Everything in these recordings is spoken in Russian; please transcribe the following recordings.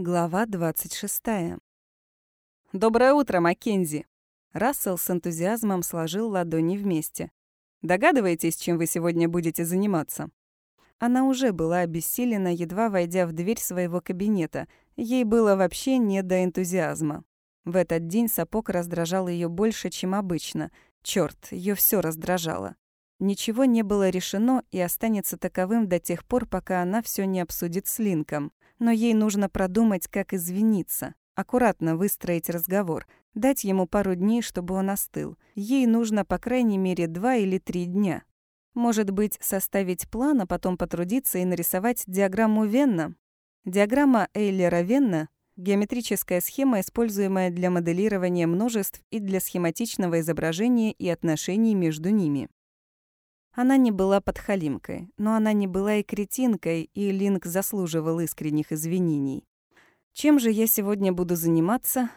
Глава 26. «Доброе утро, Маккензи!» Рассел с энтузиазмом сложил ладони вместе. «Догадываетесь, чем вы сегодня будете заниматься?» Она уже была обессилена, едва войдя в дверь своего кабинета. Ей было вообще не до энтузиазма. В этот день сапог раздражал ее больше, чем обычно. Черт, ее все раздражало. Ничего не было решено и останется таковым до тех пор, пока она все не обсудит с Линком но ей нужно продумать, как извиниться, аккуратно выстроить разговор, дать ему пару дней, чтобы он остыл. Ей нужно по крайней мере два или три дня. Может быть, составить план, а потом потрудиться и нарисовать диаграмму Венна? Диаграмма Эйлера-Венна — геометрическая схема, используемая для моделирования множеств и для схематичного изображения и отношений между ними. Она не была подхалимкой, но она не была и кретинкой, и Линк заслуживал искренних извинений. Чем же я сегодня буду заниматься?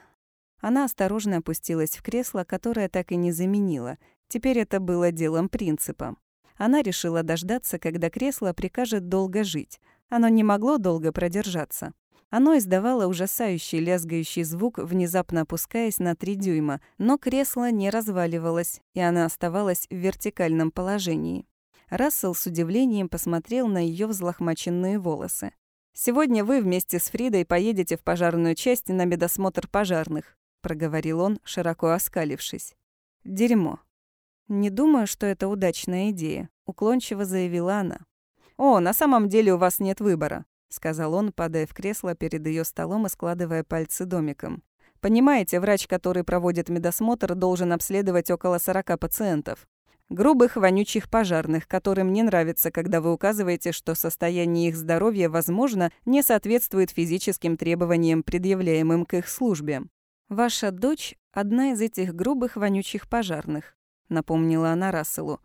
Она осторожно опустилась в кресло, которое так и не заменила. Теперь это было делом принципа. Она решила дождаться, когда кресло прикажет долго жить. Оно не могло долго продержаться. Оно издавало ужасающий лязгающий звук, внезапно опускаясь на три дюйма, но кресло не разваливалось, и она оставалась в вертикальном положении. Рассел с удивлением посмотрел на ее взлохмаченные волосы. «Сегодня вы вместе с Фридой поедете в пожарную часть на медосмотр пожарных», проговорил он, широко оскалившись. «Дерьмо». «Не думаю, что это удачная идея», уклончиво заявила она. «О, на самом деле у вас нет выбора сказал он, падая в кресло перед ее столом и складывая пальцы домиком. Понимаете, врач, который проводит медосмотр, должен обследовать около 40 пациентов. Грубых, вонючих пожарных, которым не нравится, когда вы указываете, что состояние их здоровья, возможно, не соответствует физическим требованиям, предъявляемым к их службе. «Ваша дочь — одна из этих грубых, вонючих пожарных», — напомнила она Расселу.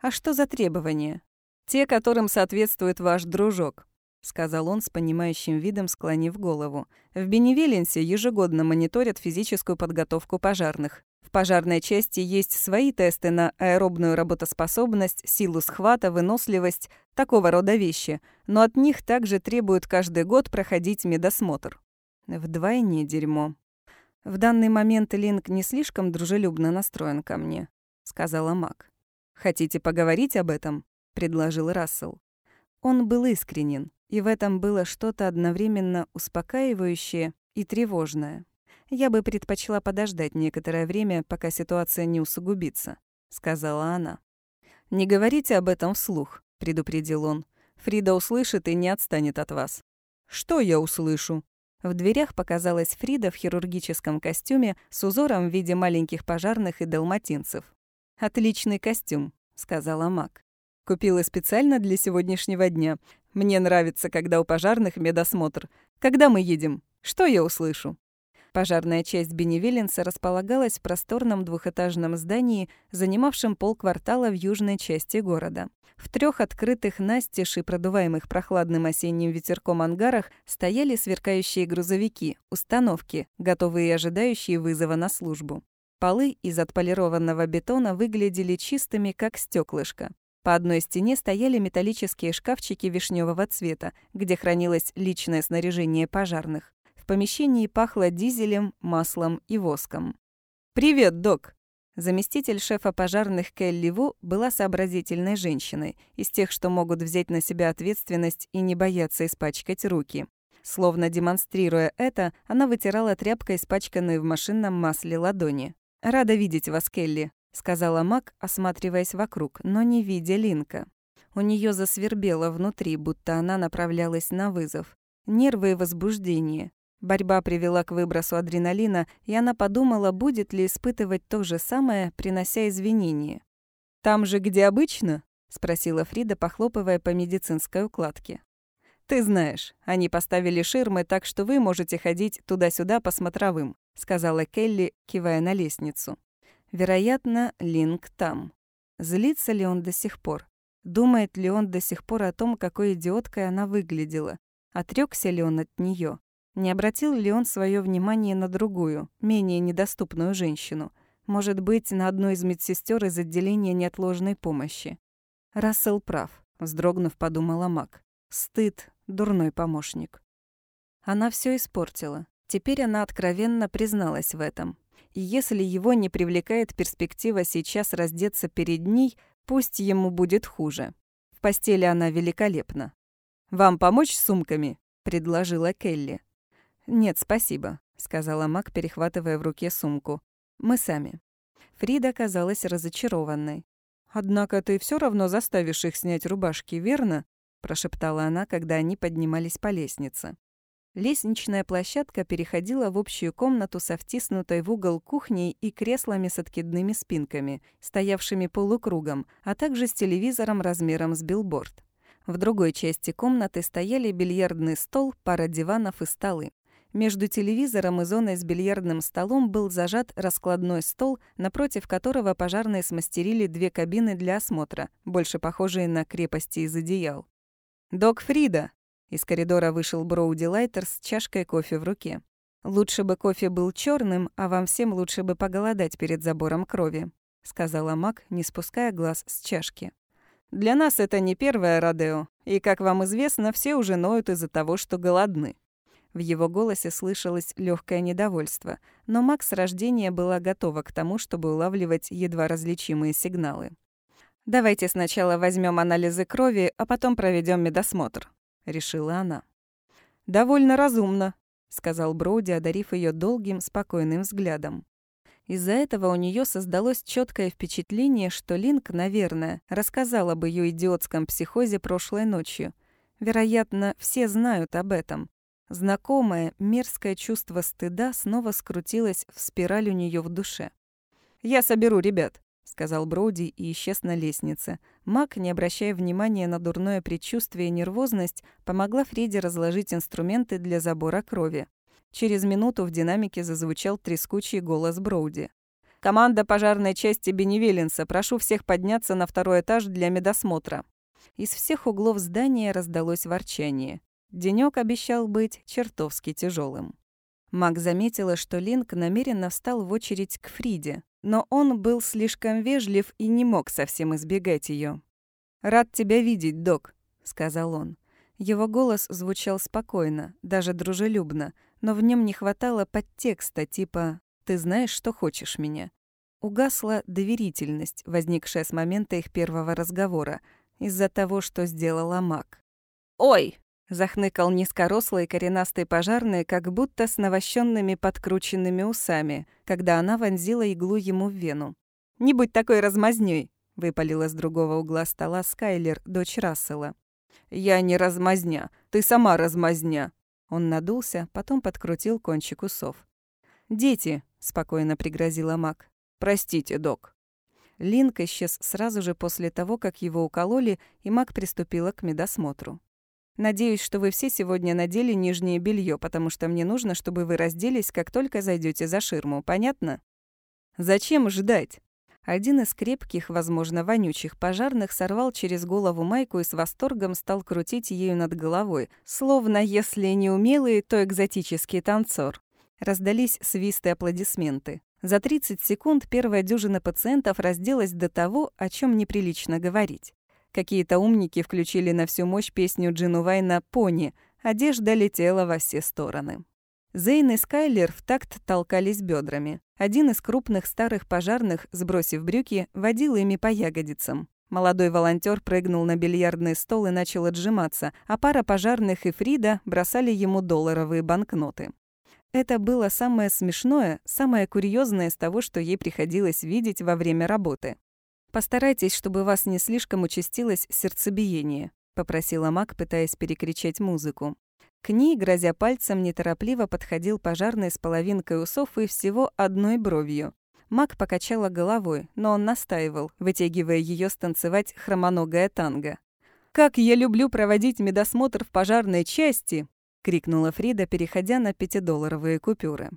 «А что за требования?» «Те, которым соответствует ваш дружок. — сказал он с понимающим видом, склонив голову. «В Беневеленсе ежегодно мониторят физическую подготовку пожарных. В пожарной части есть свои тесты на аэробную работоспособность, силу схвата, выносливость, такого рода вещи, но от них также требуют каждый год проходить медосмотр». Вдвойне дерьмо. «В данный момент Линк не слишком дружелюбно настроен ко мне», — сказала Мак. «Хотите поговорить об этом?» — предложил Рассел. Он был искренен. И в этом было что-то одновременно успокаивающее и тревожное. «Я бы предпочла подождать некоторое время, пока ситуация не усугубится», — сказала она. «Не говорите об этом вслух», — предупредил он. «Фрида услышит и не отстанет от вас». «Что я услышу?» В дверях показалась Фрида в хирургическом костюме с узором в виде маленьких пожарных и далматинцев. «Отличный костюм», — сказала Мак. Купила специально для сегодняшнего дня. Мне нравится, когда у пожарных медосмотр. Когда мы едем? Что я услышу?» Пожарная часть Беневеленса располагалась в просторном двухэтажном здании, занимавшем полквартала в южной части города. В трех открытых настежь и продуваемых прохладным осенним ветерком ангарах стояли сверкающие грузовики, установки, готовые и ожидающие вызова на службу. Полы из отполированного бетона выглядели чистыми, как стеклышко. По одной стене стояли металлические шкафчики вишневого цвета, где хранилось личное снаряжение пожарных. В помещении пахло дизелем, маслом и воском. «Привет, док!» Заместитель шефа пожарных Келли Ву была сообразительной женщиной, из тех, что могут взять на себя ответственность и не бояться испачкать руки. Словно демонстрируя это, она вытирала тряпкой испачканные в машинном масле ладони. «Рада видеть вас, Келли», — сказала Мак, осматриваясь вокруг, но не видя Линка. У нее засвербело внутри, будто она направлялась на вызов. Нервы и возбуждение. Борьба привела к выбросу адреналина, и она подумала, будет ли испытывать то же самое, принося извинения. «Там же, где обычно?» — спросила Фрида, похлопывая по медицинской укладке. «Ты знаешь, они поставили ширмы, так что вы можете ходить туда-сюда по смотровым», — сказала Келли, кивая на лестницу. Вероятно, Линк там. Злится ли он до сих пор? Думает ли он до сих пор о том, какой идиоткой она выглядела? Отрёкся ли он от неё? Не обратил ли он своё внимание на другую, менее недоступную женщину? Может быть, на одну из медсестер из отделения неотложной помощи? Рассел прав, вздрогнув, подумала Мак. Стыд, дурной помощник. Она все испортила. Теперь она откровенно призналась в этом. Если его не привлекает перспектива сейчас раздеться перед ней, пусть ему будет хуже. В постели она великолепна. «Вам помочь с сумками?» — предложила Келли. «Нет, спасибо», — сказала Мак, перехватывая в руке сумку. «Мы сами». Фрида казалась разочарованной. «Однако ты все равно заставишь их снять рубашки, верно?» — прошептала она, когда они поднимались по лестнице. Лестничная площадка переходила в общую комнату со втиснутой в угол кухней и креслами с откидными спинками, стоявшими полукругом, а также с телевизором размером с билборд. В другой части комнаты стояли бильярдный стол, пара диванов и столы. Между телевизором и зоной с бильярдным столом был зажат раскладной стол, напротив которого пожарные смастерили две кабины для осмотра, больше похожие на крепости из одеял. «Док Фрида!» Из коридора вышел Броуди Лайтер с чашкой кофе в руке. «Лучше бы кофе был черным, а вам всем лучше бы поголодать перед забором крови», — сказала Мак, не спуская глаз с чашки. «Для нас это не первое Родео, и, как вам известно, все уже ноют из-за того, что голодны». В его голосе слышалось легкое недовольство, но Мак с рождения была готова к тому, чтобы улавливать едва различимые сигналы. «Давайте сначала возьмем анализы крови, а потом проведем медосмотр», — решила она. «Довольно разумно», — сказал Броуди, одарив ее долгим, спокойным взглядом. Из-за этого у нее создалось четкое впечатление, что Линк, наверное, рассказал об ее идиотском психозе прошлой ночью. Вероятно, все знают об этом. Знакомое, мерзкое чувство стыда снова скрутилось в спираль у нее в душе. «Я соберу ребят», сказал Броуди и исчез на лестнице. Мак, не обращая внимания на дурное предчувствие и нервозность, помогла Фреде разложить инструменты для забора крови. Через минуту в динамике зазвучал трескучий голос Броуди. «Команда пожарной части Беневеленса, прошу всех подняться на второй этаж для медосмотра». Из всех углов здания раздалось ворчание. Денёк обещал быть чертовски тяжелым. Мак заметила, что Линк намеренно встал в очередь к Фриде, но он был слишком вежлив и не мог совсем избегать ее. «Рад тебя видеть, док», — сказал он. Его голос звучал спокойно, даже дружелюбно, но в нем не хватало подтекста типа «ты знаешь, что хочешь меня». Угасла доверительность, возникшая с момента их первого разговора, из-за того, что сделала Мак. «Ой!» Захныкал низкорослый коренастый пожарный, как будто с навощенными подкрученными усами, когда она вонзила иглу ему в вену. «Не будь такой размазнёй!» — выпалила с другого угла стола Скайлер, дочь Рассела. «Я не размазня, ты сама размазня!» Он надулся, потом подкрутил кончик усов. «Дети!» — спокойно пригрозила Мак. «Простите, док». Линк исчез сразу же после того, как его укололи, и Мак приступила к медосмотру. Надеюсь, что вы все сегодня надели нижнее белье, потому что мне нужно, чтобы вы разделись, как только зайдете за ширму. Понятно? Зачем ждать? Один из крепких, возможно, вонючих пожарных сорвал через голову майку и с восторгом стал крутить ею над головой, словно, если не умелый, то экзотический танцор. Раздались свисты аплодисменты. За 30 секунд первая дюжина пациентов разделась до того, о чем неприлично говорить. Какие-то умники включили на всю мощь песню Джину Вайна «Пони». Одежда летела во все стороны. Зейн и Скайлер в такт толкались бедрами. Один из крупных старых пожарных, сбросив брюки, водил ими по ягодицам. Молодой волонтер прыгнул на бильярдный стол и начал отжиматься, а пара пожарных и Фрида бросали ему долларовые банкноты. Это было самое смешное, самое курьезное из того, что ей приходилось видеть во время работы. «Постарайтесь, чтобы вас не слишком участилось сердцебиение», — попросила Мак, пытаясь перекричать музыку. К ней, грозя пальцем, неторопливо подходил пожарный с половинкой усов и всего одной бровью. Мак покачала головой, но он настаивал, вытягивая ее станцевать хромоногое танго. «Как я люблю проводить медосмотр в пожарной части!» — крикнула Фрида, переходя на пятидолларовые купюры.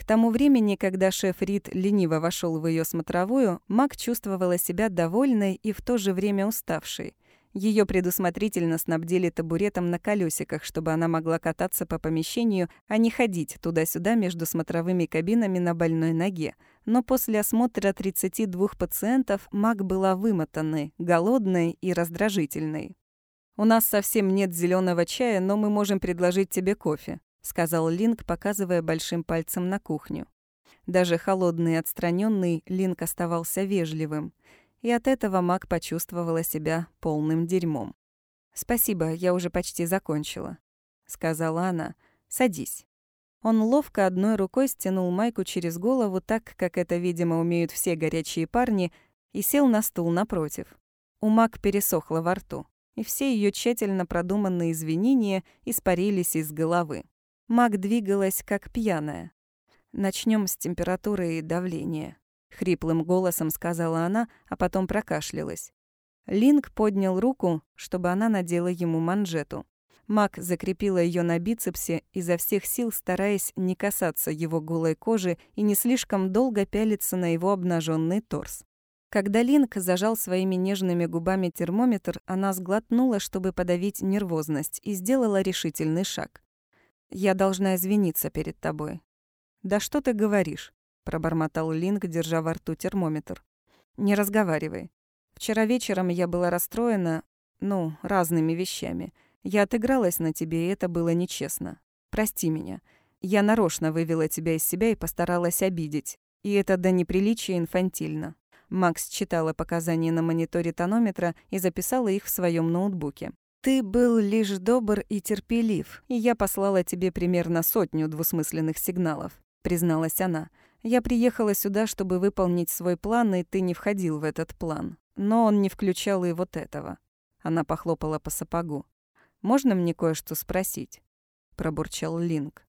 К тому времени, когда шеф Рид лениво вошел в ее смотровую, Мак чувствовала себя довольной и в то же время уставшей. Ее предусмотрительно снабдили табуретом на колесиках, чтобы она могла кататься по помещению, а не ходить туда-сюда между смотровыми кабинами на больной ноге. Но после осмотра 32 пациентов Мак была вымотанной, голодной и раздражительной. «У нас совсем нет зеленого чая, но мы можем предложить тебе кофе», — сказал Линк, показывая большим пальцем на кухню. Даже холодный и отстраненный Линк оставался вежливым, и от этого Мак почувствовала себя полным дерьмом. «Спасибо, я уже почти закончила», — сказала она. «Садись». Он ловко одной рукой стянул майку через голову так, как это, видимо, умеют все горячие парни, и сел на стул напротив. У Мак пересохло во рту, и все ее тщательно продуманные извинения испарились из головы. Мак двигалась как пьяная. Начнем с температуры и давления», — хриплым голосом сказала она, а потом прокашлялась. Линк поднял руку, чтобы она надела ему манжету. Мак закрепила ее на бицепсе, изо всех сил стараясь не касаться его голой кожи и не слишком долго пялиться на его обнаженный торс. Когда Линк зажал своими нежными губами термометр, она сглотнула, чтобы подавить нервозность, и сделала решительный шаг. «Я должна извиниться перед тобой». «Да что ты говоришь?» — пробормотал Линк, держа во рту термометр. «Не разговаривай. Вчера вечером я была расстроена, ну, разными вещами. Я отыгралась на тебе, и это было нечестно. Прости меня. Я нарочно вывела тебя из себя и постаралась обидеть. И это до неприличия инфантильно. Макс читала показания на мониторе тонометра и записала их в своем ноутбуке. «Ты был лишь добр и терпелив, и я послала тебе примерно сотню двусмысленных сигналов», — призналась она. «Я приехала сюда, чтобы выполнить свой план, и ты не входил в этот план. Но он не включал и вот этого. Она похлопала по сапогу. «Можно мне кое-что спросить?» Пробурчал Линк.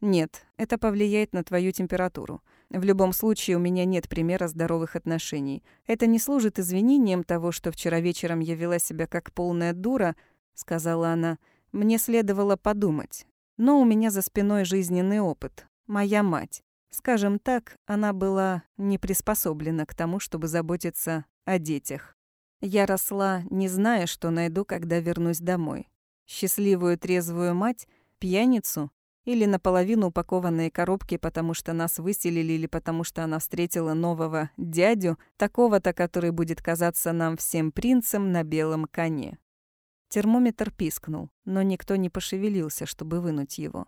«Нет, это повлияет на твою температуру. В любом случае, у меня нет примера здоровых отношений. Это не служит извинением того, что вчера вечером я вела себя как полная дура», — сказала она. «Мне следовало подумать. Но у меня за спиной жизненный опыт. Моя мать. Скажем так, она была не приспособлена к тому, чтобы заботиться о детях. Я росла, не зная, что найду, когда вернусь домой. Счастливую трезвую мать, пьяницу или наполовину упакованные коробки, потому что нас выселили или потому что она встретила нового дядю, такого-то, который будет казаться нам всем принцем на белом коне. Термометр пискнул, но никто не пошевелился, чтобы вынуть его.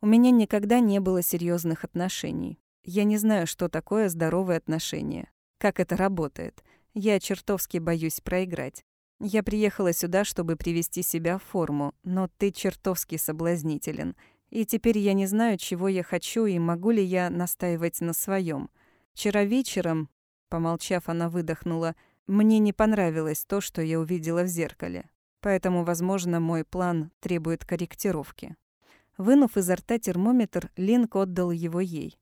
У меня никогда не было серьезных отношений. Я не знаю, что такое здоровые отношения, как это работает. Я чертовски боюсь проиграть. Я приехала сюда, чтобы привести себя в форму, но ты чертовски соблазнителен. И теперь я не знаю, чего я хочу и могу ли я настаивать на своем. Вчера вечером, помолчав, она выдохнула, мне не понравилось то, что я увидела в зеркале. Поэтому, возможно, мой план требует корректировки. Вынув изо рта термометр, Линк отдал его ей.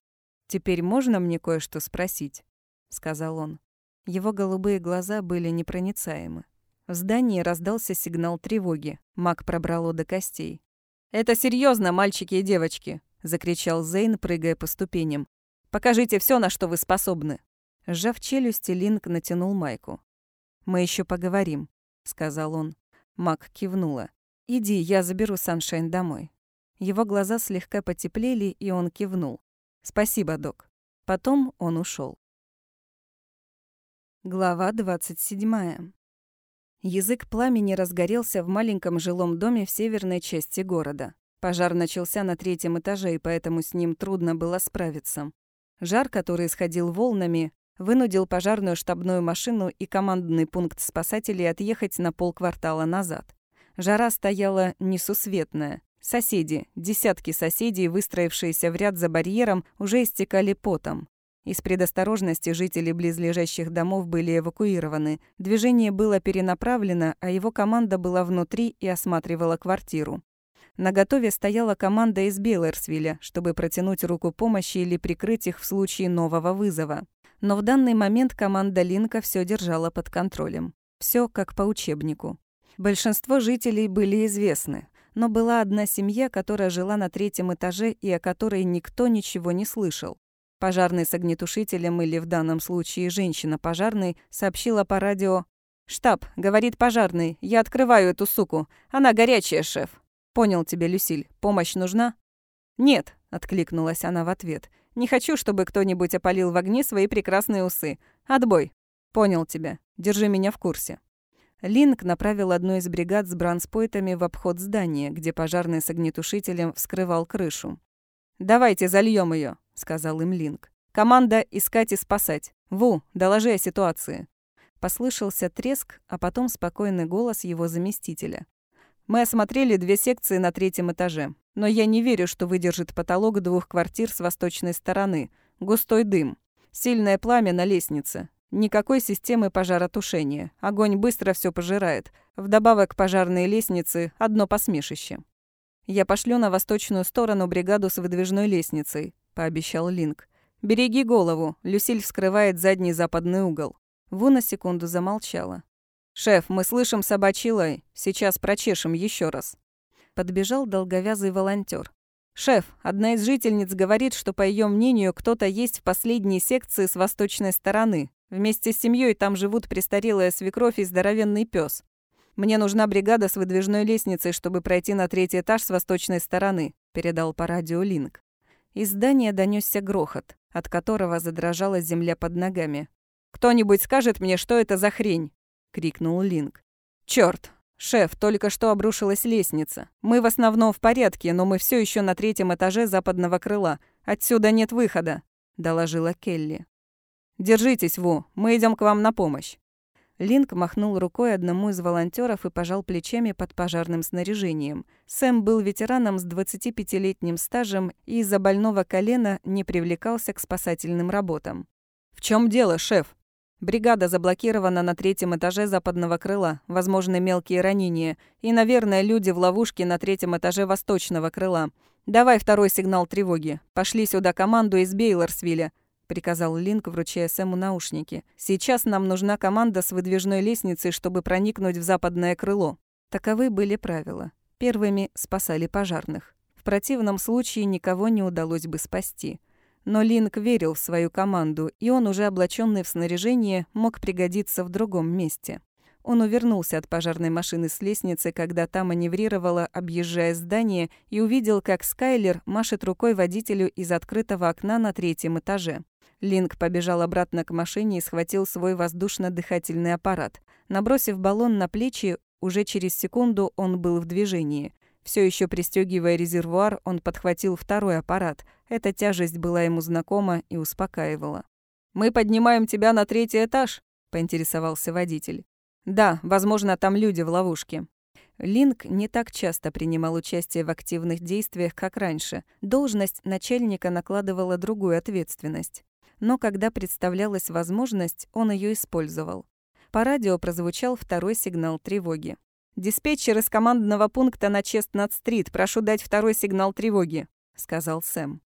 «Теперь можно мне кое-что спросить?» — сказал он. Его голубые глаза были непроницаемы. В здании раздался сигнал тревоги. Мак пробрало до костей. «Это серьезно, мальчики и девочки!» — закричал Зейн, прыгая по ступеням. «Покажите все, на что вы способны!» Сжав челюсти, Линк натянул майку. «Мы еще поговорим», — сказал он. Мак кивнула. «Иди, я заберу Саншайн домой». Его глаза слегка потеплели, и он кивнул. «Спасибо, док». Потом он ушел. Глава 27. Язык пламени разгорелся в маленьком жилом доме в северной части города. Пожар начался на третьем этаже, и поэтому с ним трудно было справиться. Жар, который исходил волнами, вынудил пожарную штабную машину и командный пункт спасателей отъехать на полквартала назад. Жара стояла несусветная. Соседи, десятки соседей, выстроившиеся в ряд за барьером, уже истекали потом. Из предосторожности жители близлежащих домов были эвакуированы. Движение было перенаправлено, а его команда была внутри и осматривала квартиру. На готове стояла команда из Беллерсвилля, чтобы протянуть руку помощи или прикрыть их в случае нового вызова. Но в данный момент команда Линка все держала под контролем. Все как по учебнику. Большинство жителей были известны, но была одна семья, которая жила на третьем этаже и о которой никто ничего не слышал. Пожарный с огнетушителем или в данном случае женщина-пожарный сообщила по радио «Штаб, — говорит пожарный, — я открываю эту суку. Она горячая, шеф. Понял тебя, Люсиль. Помощь нужна?» «Нет», — откликнулась она в ответ. «Не хочу, чтобы кто-нибудь опалил в огне свои прекрасные усы. Отбой. Понял тебя. Держи меня в курсе». Линк направил одну из бригад с бранспойтами в обход здания, где пожарный с огнетушителем вскрывал крышу. «Давайте зальем ее, сказал им Линк. «Команда искать и спасать. Ву, доложи о ситуации». Послышался треск, а потом спокойный голос его заместителя. «Мы осмотрели две секции на третьем этаже, но я не верю, что выдержит потолок двух квартир с восточной стороны. Густой дым. Сильное пламя на лестнице. Никакой системы пожаротушения. Огонь быстро все пожирает. Вдобавок пожарные лестницы – одно посмешище. «Я пошлю на восточную сторону бригаду с выдвижной лестницей», – пообещал Линк. «Береги голову, Люсиль вскрывает задний западный угол». Ву на секунду замолчала. «Шеф, мы слышим собачий лай. Сейчас прочешем еще раз». Подбежал долговязый волонтер. «Шеф, одна из жительниц говорит, что, по ее мнению, кто-то есть в последней секции с восточной стороны. Вместе с семьей там живут престарелая свекровь и здоровенный пес. Мне нужна бригада с выдвижной лестницей, чтобы пройти на третий этаж с восточной стороны», — передал по радио Линк. Из здания донесся грохот, от которого задрожала земля под ногами. «Кто-нибудь скажет мне, что это за хрень?» — крикнул Линк. «Чёрт! Шеф, только что обрушилась лестница. Мы в основном в порядке, но мы все еще на третьем этаже западного крыла. Отсюда нет выхода», — доложила Келли. «Держитесь, Ву, мы идем к вам на помощь». Линк махнул рукой одному из волонтеров и пожал плечами под пожарным снаряжением. Сэм был ветераном с 25-летним стажем и из-за больного колена не привлекался к спасательным работам. «В чем дело, шеф?» «Бригада заблокирована на третьем этаже западного крыла, возможны мелкие ранения, и, наверное, люди в ловушке на третьем этаже восточного крыла. Давай второй сигнал тревоги. Пошли сюда команду из Бейлорсвилля приказал Линк, вручая Сэму наушники. «Сейчас нам нужна команда с выдвижной лестницей, чтобы проникнуть в западное крыло». Таковы были правила. Первыми спасали пожарных. В противном случае никого не удалось бы спасти. Но Линк верил в свою команду, и он, уже облаченный в снаряжение, мог пригодиться в другом месте. Он увернулся от пожарной машины с лестницы, когда та маневрировала, объезжая здание, и увидел, как Скайлер машет рукой водителю из открытого окна на третьем этаже. Линк побежал обратно к машине и схватил свой воздушно-дыхательный аппарат. Набросив баллон на плечи, уже через секунду он был в движении. Все еще пристегивая резервуар, он подхватил второй аппарат. Эта тяжесть была ему знакома и успокаивала. «Мы поднимаем тебя на третий этаж?» — поинтересовался водитель. «Да, возможно, там люди в ловушке». Линк не так часто принимал участие в активных действиях, как раньше. Должность начальника накладывала другую ответственность но когда представлялась возможность, он ее использовал. По радио прозвучал второй сигнал тревоги. «Диспетчер из командного пункта на Честнад-стрит, прошу дать второй сигнал тревоги», — сказал Сэм.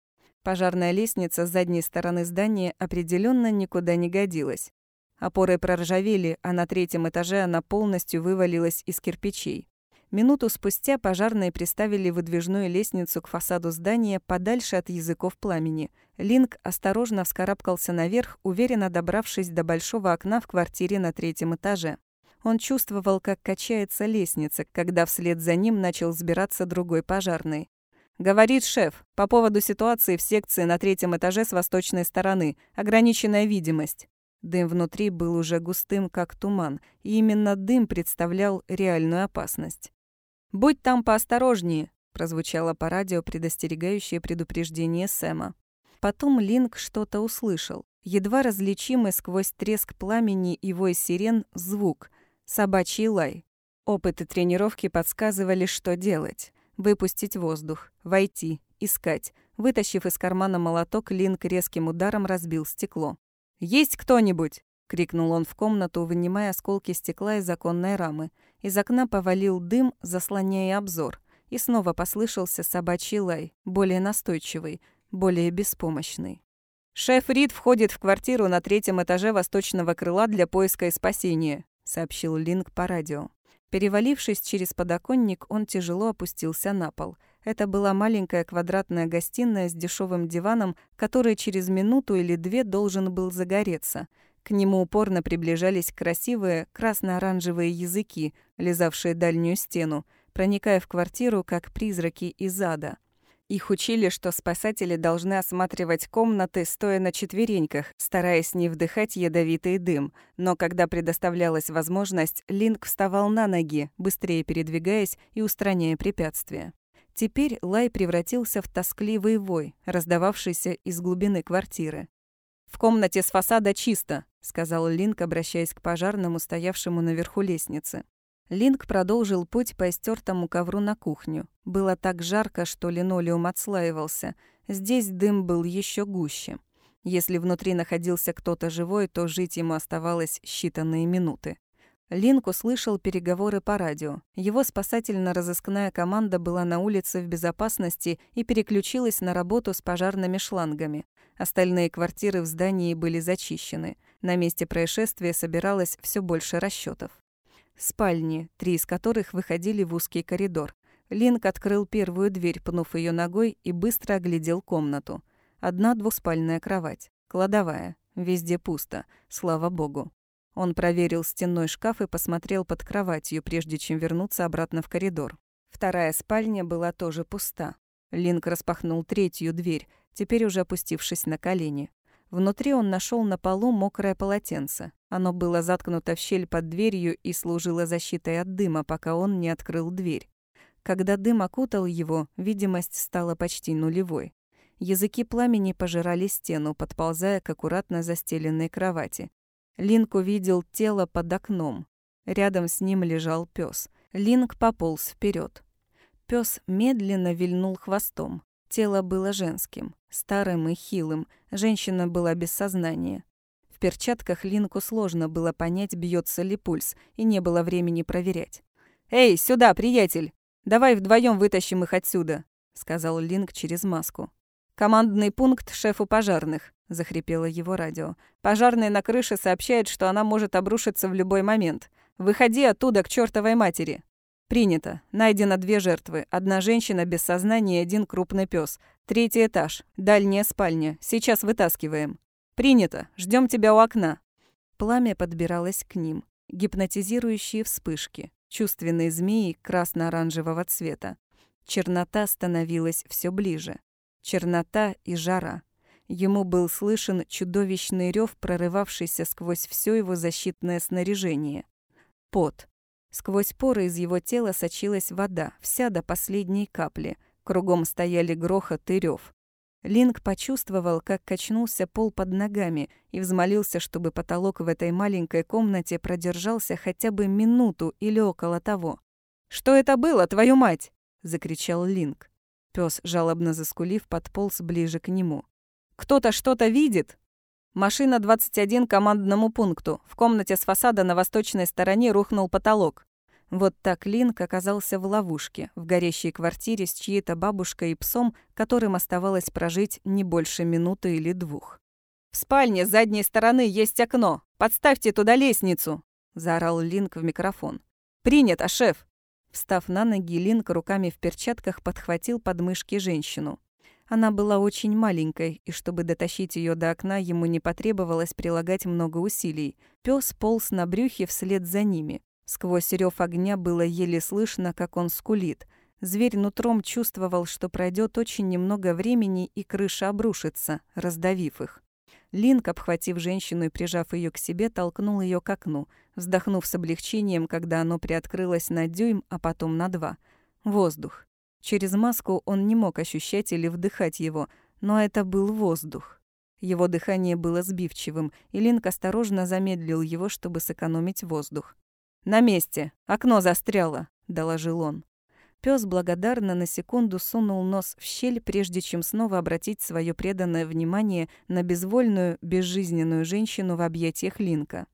Пожарная лестница с задней стороны здания определенно никуда не годилась. Опоры проржавели, а на третьем этаже она полностью вывалилась из кирпичей. Минуту спустя пожарные приставили выдвижную лестницу к фасаду здания подальше от языков пламени. Линк осторожно вскарабкался наверх, уверенно добравшись до большого окна в квартире на третьем этаже. Он чувствовал, как качается лестница, когда вслед за ним начал сбираться другой пожарный. «Говорит шеф, по поводу ситуации в секции на третьем этаже с восточной стороны. Ограниченная видимость». Дым внутри был уже густым, как туман, и именно дым представлял реальную опасность. «Будь там поосторожнее», — прозвучало по радио предостерегающее предупреждение Сэма. Потом Линк что-то услышал. Едва различимый сквозь треск пламени и вой сирен звук — собачий лай. Опыт и тренировки подсказывали, что делать. Выпустить воздух, войти, искать. Вытащив из кармана молоток, Линк резким ударом разбил стекло. «Есть кто-нибудь?» — крикнул он в комнату, вынимая осколки стекла из оконной рамы. Из окна повалил дым, заслоняя обзор. И снова послышался собачий лай, более настойчивый, более беспомощный. «Шеф Рид входит в квартиру на третьем этаже восточного крыла для поиска и спасения», — сообщил Линк по радио. Перевалившись через подоконник, он тяжело опустился на пол. Это была маленькая квадратная гостиная с дешевым диваном, который через минуту или две должен был загореться — к нему упорно приближались красивые красно-оранжевые языки, лизавшие дальнюю стену, проникая в квартиру, как призраки из ада. Их учили, что спасатели должны осматривать комнаты, стоя на четвереньках, стараясь не вдыхать ядовитый дым. Но когда предоставлялась возможность, Линк вставал на ноги, быстрее передвигаясь и устраняя препятствия. Теперь лай превратился в тоскливый вой, раздававшийся из глубины квартиры. «В комнате с фасада чисто», — сказал Линк, обращаясь к пожарному, стоявшему наверху лестницы. Линк продолжил путь по истертому ковру на кухню. Было так жарко, что линолеум отслаивался. Здесь дым был еще гуще. Если внутри находился кто-то живой, то жить ему оставалось считанные минуты. Линк услышал переговоры по радио. Его спасательно-розыскная команда была на улице в безопасности и переключилась на работу с пожарными шлангами. Остальные квартиры в здании были зачищены. На месте происшествия собиралось все больше расчетов. Спальни, три из которых выходили в узкий коридор. Линк открыл первую дверь, пнув ее ногой, и быстро оглядел комнату. Одна двухспальная кровать. Кладовая. Везде пусто. Слава богу. Он проверил стенной шкаф и посмотрел под кроватью, прежде чем вернуться обратно в коридор. Вторая спальня была тоже пуста. Линк распахнул третью дверь, теперь уже опустившись на колени. Внутри он нашел на полу мокрое полотенце. Оно было заткнуто в щель под дверью и служило защитой от дыма, пока он не открыл дверь. Когда дым окутал его, видимость стала почти нулевой. Языки пламени пожирали стену, подползая к аккуратно застеленной кровати. Линк увидел тело под окном. Рядом с ним лежал пес. Линк пополз вперед. Пес медленно вильнул хвостом. Тело было женским, старым и хилым. Женщина была без сознания. В перчатках Линку сложно было понять, бьется ли пульс, и не было времени проверять. «Эй, сюда, приятель! Давай вдвоем вытащим их отсюда!» — сказал Линк через маску. «Командный пункт шефу пожарных», — захрипело его радио. «Пожарный на крыше сообщает, что она может обрушиться в любой момент. Выходи оттуда к чертовой матери!» Принято. Найдено две жертвы. Одна женщина без сознания и один крупный пес. Третий этаж. Дальняя спальня. Сейчас вытаскиваем. Принято. Ждем тебя у окна. Пламя подбиралось к ним. Гипнотизирующие вспышки. Чувственные змеи красно-оранжевого цвета. Чернота становилась все ближе. Чернота и жара. Ему был слышен чудовищный рев, прорывавшийся сквозь все его защитное снаряжение. Пот. Сквозь поры из его тела сочилась вода, вся до последней капли. Кругом стояли грохот и рев. Линк почувствовал, как качнулся пол под ногами и взмолился, чтобы потолок в этой маленькой комнате продержался хотя бы минуту или около того. «Что это было, твою мать?» — закричал Линк. Пес, жалобно заскулив, подполз ближе к нему. «Кто-то что-то видит?» Машина 21 командному пункту. В комнате с фасада на восточной стороне рухнул потолок. Вот так Линк оказался в ловушке, в горящей квартире с чьей-то бабушкой и псом, которым оставалось прожить не больше минуты или двух. «В спальне с задней стороны есть окно. Подставьте туда лестницу!» – заорал Линк в микрофон. «Принято, шеф!» Встав на ноги, Линк руками в перчатках подхватил подмышки женщину. Она была очень маленькой, и чтобы дотащить ее до окна, ему не потребовалось прилагать много усилий. Пес полз на брюхе вслед за ними. Сквозь рев огня было еле слышно, как он скулит. Зверь нутром чувствовал, что пройдет очень немного времени, и крыша обрушится, раздавив их. Линк, обхватив женщину и прижав ее к себе, толкнул ее к окну, вздохнув с облегчением, когда оно приоткрылось на дюйм, а потом на два. Воздух. Через маску он не мог ощущать или вдыхать его, но это был воздух. Его дыхание было сбивчивым, и Линк осторожно замедлил его, чтобы сэкономить воздух. «На месте! Окно застряло!» – доложил он. Пёс благодарно на секунду сунул нос в щель, прежде чем снова обратить свое преданное внимание на безвольную, безжизненную женщину в объятиях Линка.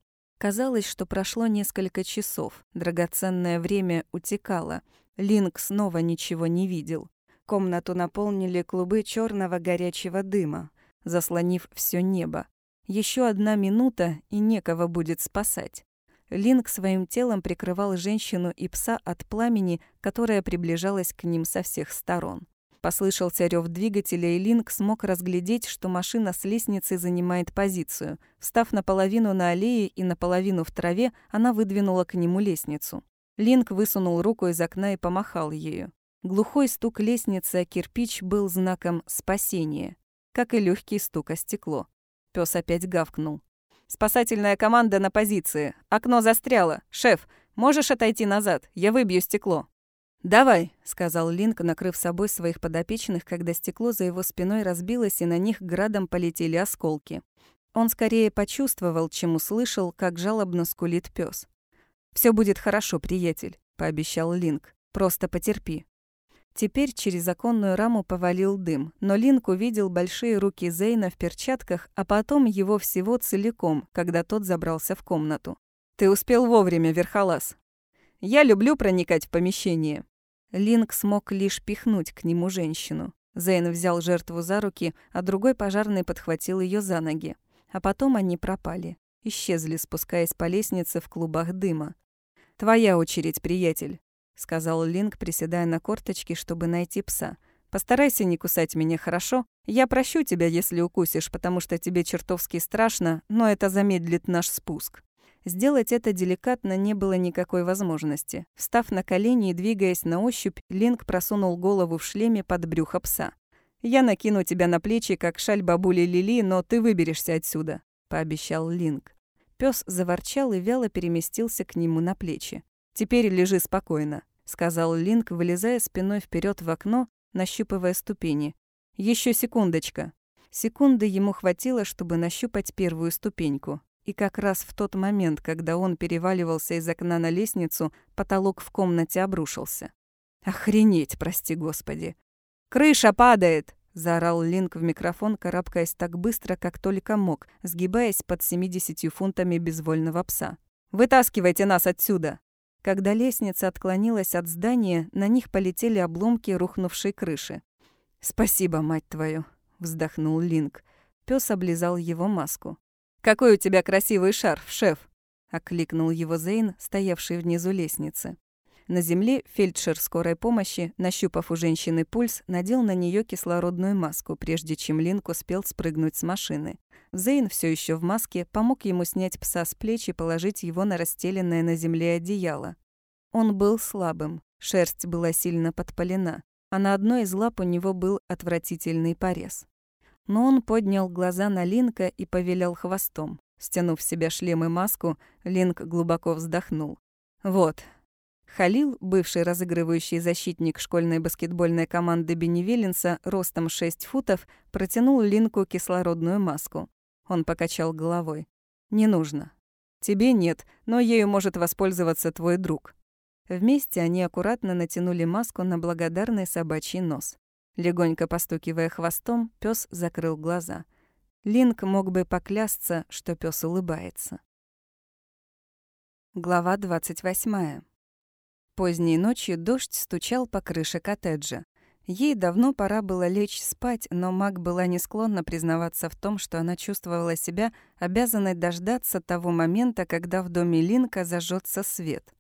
Казалось, что прошло несколько часов, драгоценное время утекало – Линк снова ничего не видел. Комнату наполнили клубы черного горячего дыма, заслонив все небо. Еще одна минута, и некого будет спасать. Линк своим телом прикрывал женщину и пса от пламени, которое приближалось к ним со всех сторон. Послышался рев двигателя, и Линк смог разглядеть, что машина с лестницей занимает позицию. Встав наполовину на аллее и наполовину в траве, она выдвинула к нему лестницу. Линк высунул руку из окна и помахал ею. Глухой стук лестницы о кирпич был знаком спасения, как и легкий стук о стекло. Пес опять гавкнул. «Спасательная команда на позиции. Окно застряло. Шеф, можешь отойти назад? Я выбью стекло». «Давай», — сказал Линк, накрыв собой своих подопечных, когда стекло за его спиной разбилось, и на них градом полетели осколки. Он скорее почувствовал, чем услышал, как жалобно скулит пес. Все будет хорошо, приятель», — пообещал Линк. «Просто потерпи». Теперь через оконную раму повалил дым, но Линк увидел большие руки Зейна в перчатках, а потом его всего целиком, когда тот забрался в комнату. «Ты успел вовремя, Верхолаз. Я люблю проникать в помещение. Линк смог лишь пихнуть к нему женщину. Зейн взял жертву за руки, а другой пожарный подхватил ее за ноги. А потом они пропали. Исчезли, спускаясь по лестнице в клубах дыма. «Твоя очередь, приятель», — сказал Линк, приседая на корточки, чтобы найти пса. «Постарайся не кусать меня, хорошо? Я прощу тебя, если укусишь, потому что тебе чертовски страшно, но это замедлит наш спуск». Сделать это деликатно не было никакой возможности. Встав на колени и двигаясь на ощупь, Линк просунул голову в шлеме под брюхо пса. «Я накину тебя на плечи, как шаль бабули Лили, но ты выберешься отсюда», — пообещал Линк. Пес заворчал и вяло переместился к нему на плечи. «Теперь лежи спокойно», — сказал Линк, вылезая спиной вперед в окно, нащупывая ступени. Еще секундочка». Секунды ему хватило, чтобы нащупать первую ступеньку. И как раз в тот момент, когда он переваливался из окна на лестницу, потолок в комнате обрушился. «Охренеть, прости господи!» «Крыша падает!» — заорал Линк в микрофон, карабкаясь так быстро, как только мог, сгибаясь под 70 фунтами безвольного пса. «Вытаскивайте нас отсюда!» Когда лестница отклонилась от здания, на них полетели обломки рухнувшей крыши. «Спасибо, мать твою!» — вздохнул Линк. Пёс облизал его маску. «Какой у тебя красивый шарф, шеф!» — окликнул его Зейн, стоявший внизу лестницы. На земле фельдшер скорой помощи, нащупав у женщины пульс, надел на нее кислородную маску, прежде чем Линк успел спрыгнуть с машины. Зейн, все еще в маске, помог ему снять пса с плеч и положить его на расстеленное на земле одеяло. Он был слабым, шерсть была сильно подпалена, а на одной из лап у него был отвратительный порез. Но он поднял глаза на Линка и повелял хвостом. Стянув с себя шлем и маску, Линк глубоко вздохнул. «Вот». Халил, бывший разыгрывающий защитник школьной баскетбольной команды Беневелинса, ростом 6 футов, протянул Линку кислородную маску. Он покачал головой. «Не нужно. Тебе нет, но ею может воспользоваться твой друг». Вместе они аккуратно натянули маску на благодарный собачий нос. Легонько постукивая хвостом, пес закрыл глаза. Линк мог бы поклясться, что пес улыбается. Глава 28. Поздней ночью дождь стучал по крыше коттеджа. Ей давно пора было лечь спать, но Мак была не склонна признаваться в том, что она чувствовала себя обязанной дождаться того момента, когда в доме Линка зажжется свет.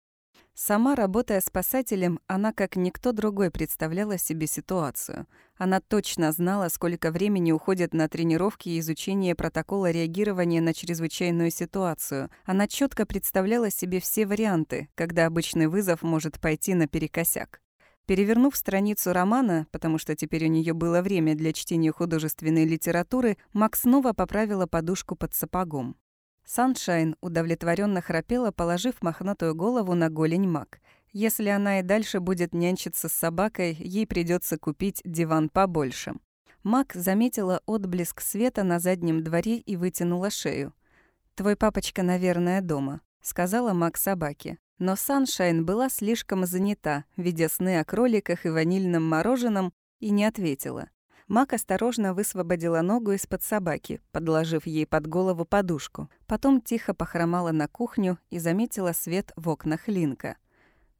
Сама, работая спасателем, она как никто другой представляла себе ситуацию. Она точно знала, сколько времени уходит на тренировки и изучение протокола реагирования на чрезвычайную ситуацию. Она четко представляла себе все варианты, когда обычный вызов может пойти наперекосяк. Перевернув страницу романа, потому что теперь у нее было время для чтения художественной литературы, Макс снова поправила подушку под сапогом. Саншайн удовлетворенно храпела, положив мохнатую голову на голень Мак. Если она и дальше будет нянчиться с собакой, ей придется купить диван побольше. Мак заметила отблеск света на заднем дворе и вытянула шею. «Твой папочка, наверное, дома», — сказала Мак собаке. Но Саншайн была слишком занята, видя сны о кроликах и ванильном мороженом, и не ответила. Мак осторожно высвободила ногу из-под собаки, подложив ей под голову подушку. Потом тихо похромала на кухню и заметила свет в окнах Линка.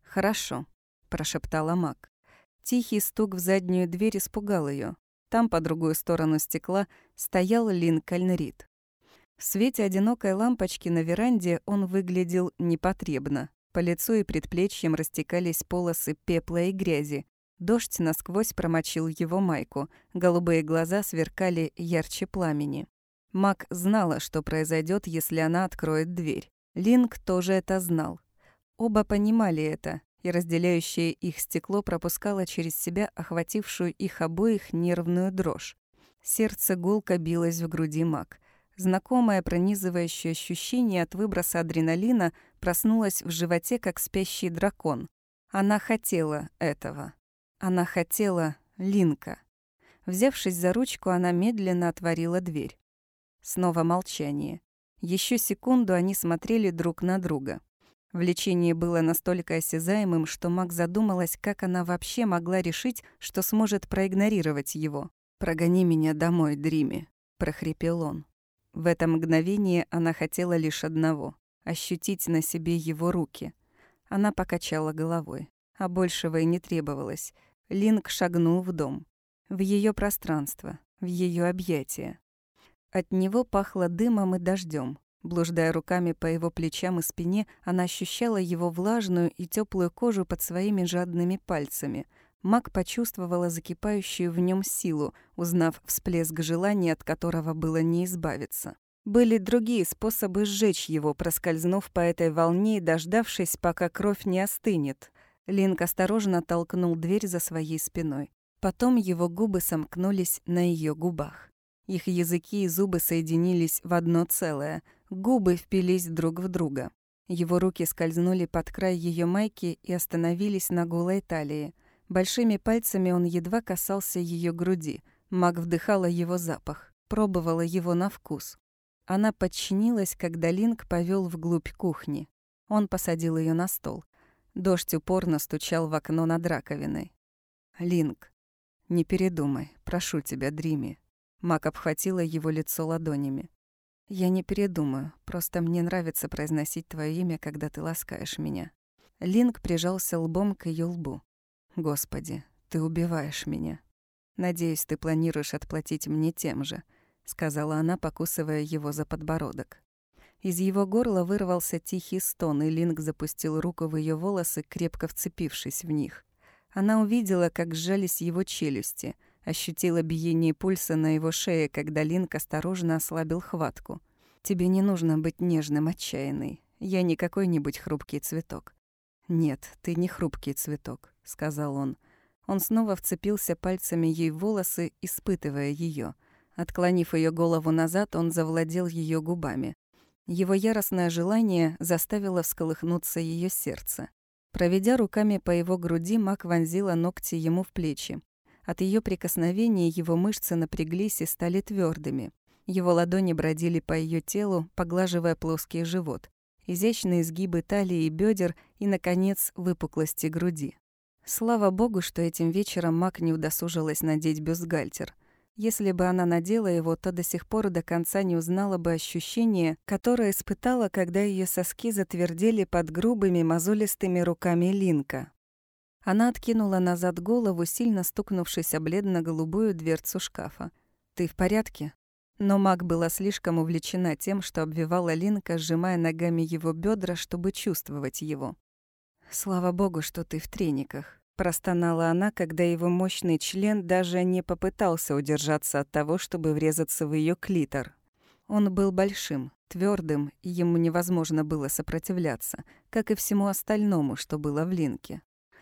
«Хорошо», — прошептала Мак. Тихий стук в заднюю дверь испугал ее. Там, по другую сторону стекла, стоял Линкольн Рид. В свете одинокой лампочки на веранде он выглядел непотребно. По лицу и предплечьям растекались полосы пепла и грязи. Дождь насквозь промочил его майку, голубые глаза сверкали ярче пламени. Мак знала, что произойдет, если она откроет дверь. Линк тоже это знал. Оба понимали это, и разделяющее их стекло пропускало через себя охватившую их обоих нервную дрожь. Сердце гулко билось в груди Мак. Знакомое пронизывающее ощущение от выброса адреналина проснулось в животе, как спящий дракон. Она хотела этого. Она хотела Линка. Взявшись за ручку, она медленно отворила дверь. Снова молчание. Еще секунду они смотрели друг на друга. Влечение было настолько осязаемым, что Мак задумалась, как она вообще могла решить, что сможет проигнорировать его. «Прогони меня домой, Дриме», — прохрипел он. В это мгновение она хотела лишь одного — ощутить на себе его руки. Она покачала головой, а большего и не требовалось. Линк шагнул в дом. В ее пространство, в ее объятия. От него пахло дымом и дождем. Блуждая руками по его плечам и спине, она ощущала его влажную и теплую кожу под своими жадными пальцами — Маг почувствовала закипающую в нем силу, узнав всплеск желания, от которого было не избавиться. Были другие способы сжечь его, проскользнув по этой волне и дождавшись, пока кровь не остынет. Линк осторожно толкнул дверь за своей спиной. Потом его губы сомкнулись на ее губах. Их языки и зубы соединились в одно целое. Губы впились друг в друга. Его руки скользнули под край ее майки и остановились на голой талии. Большими пальцами он едва касался ее груди. Маг вдыхала его запах, пробовала его на вкус. Она подчинилась, когда Линк повел вглубь кухни. Он посадил ее на стол. Дождь упорно стучал в окно над раковиной. «Линк, не передумай, прошу тебя, Дрими». Мак обхватила его лицо ладонями. «Я не передумаю, просто мне нравится произносить твое имя, когда ты ласкаешь меня». Линк прижался лбом к ее лбу. «Господи, ты убиваешь меня. Надеюсь, ты планируешь отплатить мне тем же», — сказала она, покусывая его за подбородок. Из его горла вырвался тихий стон, и Линк запустил руку в ее волосы, крепко вцепившись в них. Она увидела, как сжались его челюсти, ощутила биение пульса на его шее, когда Линк осторожно ослабил хватку. «Тебе не нужно быть нежным, отчаянной. Я не какой-нибудь хрупкий цветок. «Нет, ты не хрупкий цветок», — сказал он. Он снова вцепился пальцами ей в волосы, испытывая ее. Отклонив ее голову назад, он завладел ее губами. Его яростное желание заставило всколыхнуться ее сердце. Проведя руками по его груди, Мак вонзила ногти ему в плечи. От ее прикосновения его мышцы напряглись и стали твердыми. Его ладони бродили по ее телу, поглаживая плоский живот изящные изгибы талии и бедер и, наконец, выпуклости груди. Слава богу, что этим вечером Мак не удосужилась надеть бюстгальтер. Если бы она надела его, то до сих пор до конца не узнала бы ощущение, которое испытала, когда ее соски затвердели под грубыми мозолистыми руками Линка. Она откинула назад голову, сильно стукнувшись о бледно-голубую дверцу шкафа. «Ты в порядке?» Но Мак была слишком увлечена тем, что обвивала Линка, сжимая ногами его бедра, чтобы чувствовать его. «Слава богу, что ты в трениках», — простонала она, когда его мощный член даже не попытался удержаться от того, чтобы врезаться в ее клитор. Он был большим, твердым, и ему невозможно было сопротивляться, как и всему остальному, что было в Линке.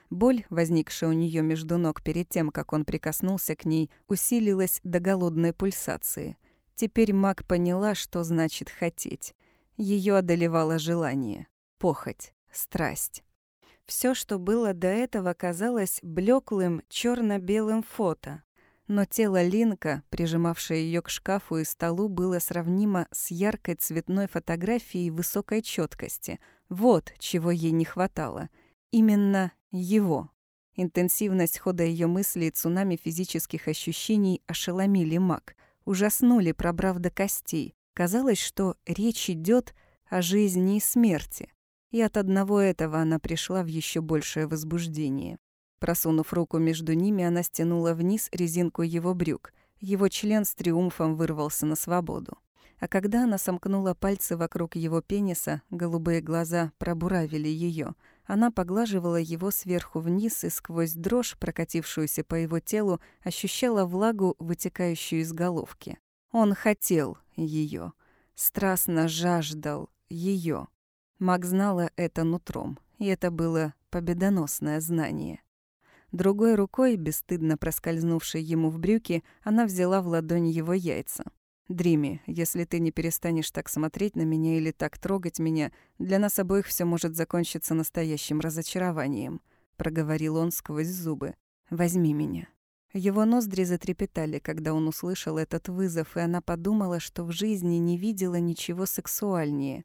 Боль, возникшая у нее между ног перед тем, как он прикоснулся к ней, усилилась до голодной пульсации. Теперь Мак поняла, что значит хотеть. Ее одолевало желание, похоть, страсть. Все, что было до этого, казалось блеклым черно-белым фото. Но тело Линка, прижимавшее ее к шкафу и столу, было сравнимо с яркой цветной фотографией высокой четкости. Вот чего ей не хватало. Именно его. Интенсивность хода ее мыслей и цунами физических ощущений ошеломили Мак — ужаснули, пробрав до костей. Казалось, что речь идет о жизни и смерти. И от одного этого она пришла в еще большее возбуждение. Просунув руку между ними, она стянула вниз резинку его брюк. Его член с триумфом вырвался на свободу. А когда она сомкнула пальцы вокруг его пениса, голубые глаза пробуравили ее. Она поглаживала его сверху вниз и сквозь дрожь, прокатившуюся по его телу, ощущала влагу, вытекающую из головки. Он хотел ее, страстно жаждал ее. Мак знала это нутром. И это было победоносное знание. Другой рукой, бесстыдно проскользнувшей ему в брюки, она взяла в ладонь его яйца. «Дрими, если ты не перестанешь так смотреть на меня или так трогать меня, для нас обоих все может закончиться настоящим разочарованием», — проговорил он сквозь зубы. «Возьми меня». Его ноздри затрепетали, когда он услышал этот вызов, и она подумала, что в жизни не видела ничего сексуальнее.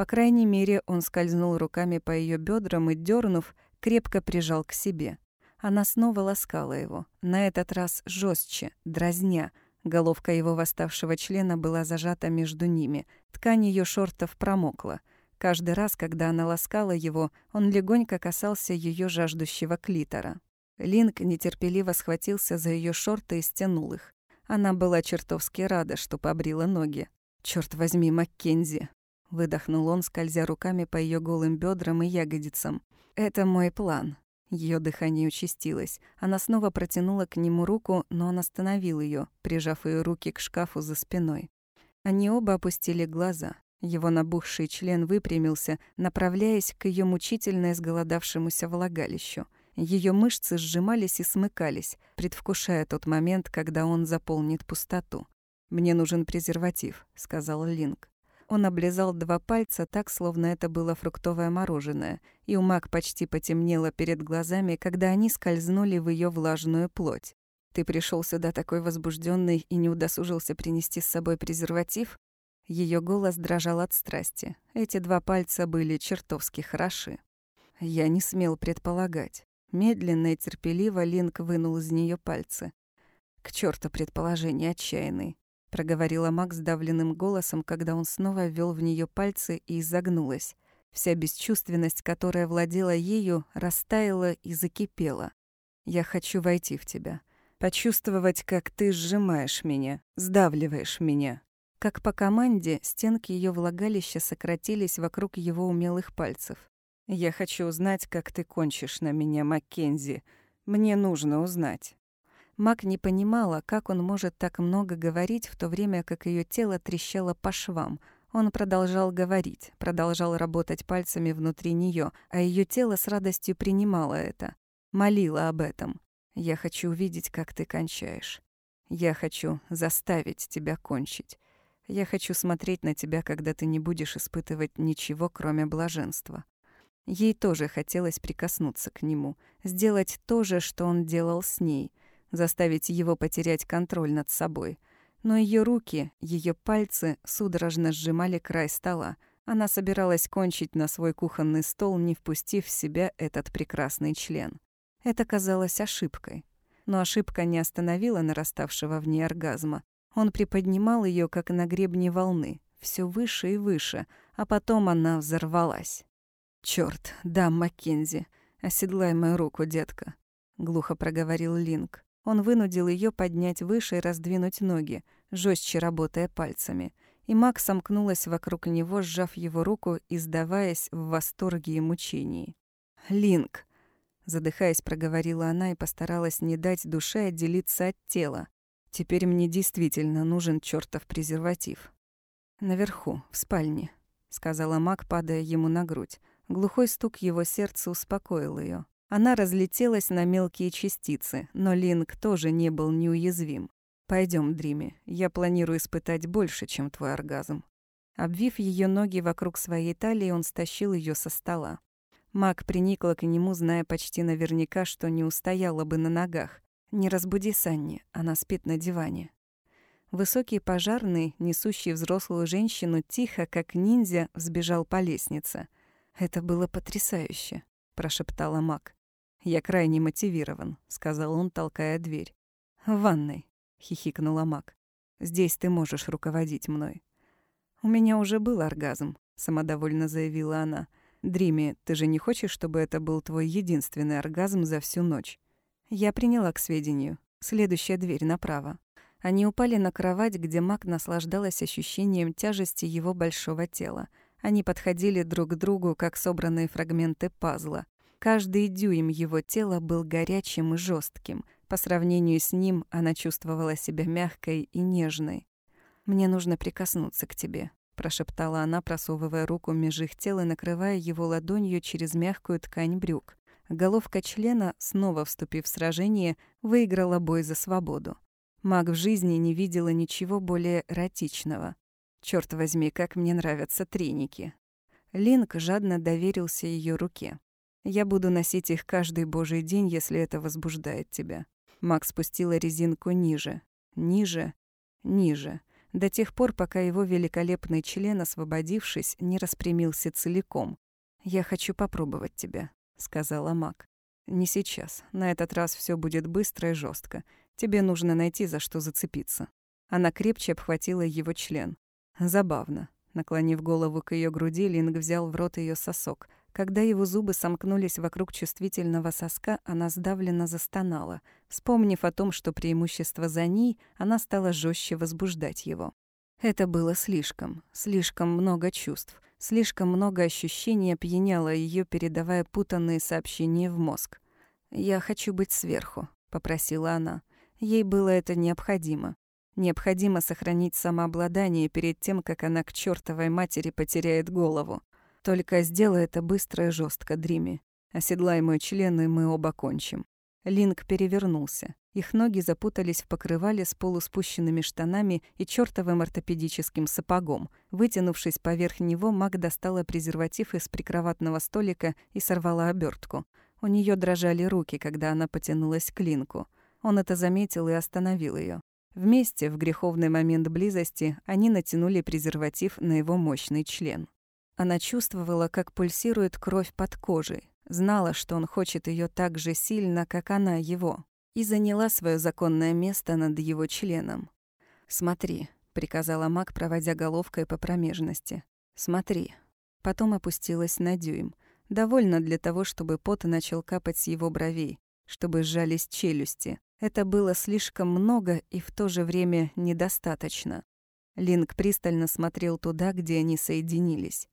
По крайней мере, он скользнул руками по ее бедрам и, дернув, крепко прижал к себе. Она снова ласкала его, на этот раз жестче, дразня. Головка его восставшего члена была зажата между ними, ткань ее шортов промокла. Каждый раз, когда она ласкала его, он легонько касался ее жаждущего клитора. Линк нетерпеливо схватился за ее шорты и стянул их. Она была чертовски рада, что побрила ноги. Черт возьми, Маккензи!» — выдохнул он, скользя руками по ее голым бедрам и ягодицам. «Это мой план. Ее дыхание участилось. Она снова протянула к нему руку, но он остановил ее, прижав ее руки к шкафу за спиной. Они оба опустили глаза. Его набухший член выпрямился, направляясь к ее мучительно изголодавшемуся влагалищу. Ее мышцы сжимались и смыкались, предвкушая тот момент, когда он заполнит пустоту. «Мне нужен презерватив», — сказал Линк. Он облизал два пальца так, словно это было фруктовое мороженое, и у Мак почти потемнело перед глазами, когда они скользнули в ее влажную плоть. «Ты пришел сюда такой возбужденный и не удосужился принести с собой презерватив?» Ее голос дрожал от страсти. Эти два пальца были чертовски хороши. Я не смел предполагать. Медленно и терпеливо Линк вынул из нее пальцы. К черту предположение отчаянный проговорила Макс сдавленным голосом, когда он снова ввел в нее пальцы и изогнулась. Вся бесчувственность, которая владела ею, растаяла и закипела. «Я хочу войти в тебя. Почувствовать, как ты сжимаешь меня, сдавливаешь меня». Как по команде, стенки ее влагалища сократились вокруг его умелых пальцев. «Я хочу узнать, как ты кончишь на меня, Маккензи. Мне нужно узнать». Мак не понимала, как он может так много говорить, в то время как ее тело трещало по швам. Он продолжал говорить, продолжал работать пальцами внутри нее, а ее тело с радостью принимало это. Молила об этом. «Я хочу увидеть, как ты кончаешь. Я хочу заставить тебя кончить. Я хочу смотреть на тебя, когда ты не будешь испытывать ничего, кроме блаженства». Ей тоже хотелось прикоснуться к нему, сделать то же, что он делал с ней — заставить его потерять контроль над собой. Но ее руки, ее пальцы судорожно сжимали край стола. Она собиралась кончить на свой кухонный стол, не впустив в себя этот прекрасный член. Это казалось ошибкой. Но ошибка не остановила нараставшего в ней оргазма. Он приподнимал ее, как на гребне волны, все выше и выше, а потом она взорвалась. Черт, да, Маккензи, оседлай мою руку, детка», — глухо проговорил Линк. Он вынудил ее поднять выше и раздвинуть ноги, жестче работая пальцами. И Мак сомкнулась вокруг него, сжав его руку и сдаваясь в восторге и мучении. «Линк!» Задыхаясь, проговорила она и постаралась не дать душе отделиться от тела. «Теперь мне действительно нужен чертов презерватив». «Наверху, в спальне», — сказала Мак, падая ему на грудь. Глухой стук его сердца успокоил ее. Она разлетелась на мелкие частицы, но Линк тоже не был неуязвим. Пойдем, Дрими, я планирую испытать больше, чем твой оргазм». Обвив ее ноги вокруг своей талии, он стащил ее со стола. Мак приникла к нему, зная почти наверняка, что не устояла бы на ногах. «Не разбуди Санни, она спит на диване». Высокий пожарный, несущий взрослую женщину, тихо, как ниндзя, взбежал по лестнице. «Это было потрясающе», — прошептала Мак. «Я крайне мотивирован», — сказал он, толкая дверь. «В ванной», — хихикнула Мак. «Здесь ты можешь руководить мной». «У меня уже был оргазм», — самодовольно заявила она. «Дрими, ты же не хочешь, чтобы это был твой единственный оргазм за всю ночь?» Я приняла к сведению. Следующая дверь направо. Они упали на кровать, где Мак наслаждалась ощущением тяжести его большого тела. Они подходили друг к другу, как собранные фрагменты пазла. Каждый дюйм его тела был горячим и жестким. По сравнению с ним она чувствовала себя мягкой и нежной. «Мне нужно прикоснуться к тебе», — прошептала она, просовывая руку меж их тел и накрывая его ладонью через мягкую ткань брюк. Головка члена, снова вступив в сражение, выиграла бой за свободу. Маг в жизни не видела ничего более эротичного. Черт возьми, как мне нравятся треники. Линк жадно доверился ее руке. «Я буду носить их каждый божий день, если это возбуждает тебя». Маг спустила резинку ниже, ниже, ниже до тех пор, пока его великолепный член, освободившись, не распрямился целиком. «Я хочу попробовать тебя», — сказала Мак. «Не сейчас. На этот раз все будет быстро и жестко. Тебе нужно найти, за что зацепиться». Она крепче обхватила его член. Забавно. Наклонив голову к ее груди, Линг взял в рот ее сосок. Когда его зубы сомкнулись вокруг чувствительного соска, она сдавленно застонала. Вспомнив о том, что преимущество за ней, она стала жестче возбуждать его. Это было слишком, слишком много чувств, слишком много ощущений опьяняло ее, передавая путанные сообщения в мозг. «Я хочу быть сверху», — попросила она. Ей было это необходимо. Необходимо сохранить самообладание перед тем, как она к чертовой матери потеряет голову. Только сделай это быстро и жестко, Дрими. Оседлай мой член, и мы оба кончим. Линк перевернулся. Их ноги запутались в покрывале с полуспущенными штанами и чертовым ортопедическим сапогом. Вытянувшись поверх него, Мак достала презерватив из прикроватного столика и сорвала обертку. У нее дрожали руки, когда она потянулась к Линку. Он это заметил и остановил ее. Вместе, в греховный момент близости, они натянули презерватив на его мощный член. Она чувствовала, как пульсирует кровь под кожей, знала, что он хочет ее так же сильно, как она его, и заняла свое законное место над его членом. «Смотри», — приказала Мак, проводя головкой по промежности. «Смотри». Потом опустилась на дюйм. Довольно для того, чтобы пот начал капать с его бровей, чтобы сжались челюсти. Это было слишком много и в то же время недостаточно. Линк пристально смотрел туда, где они соединились.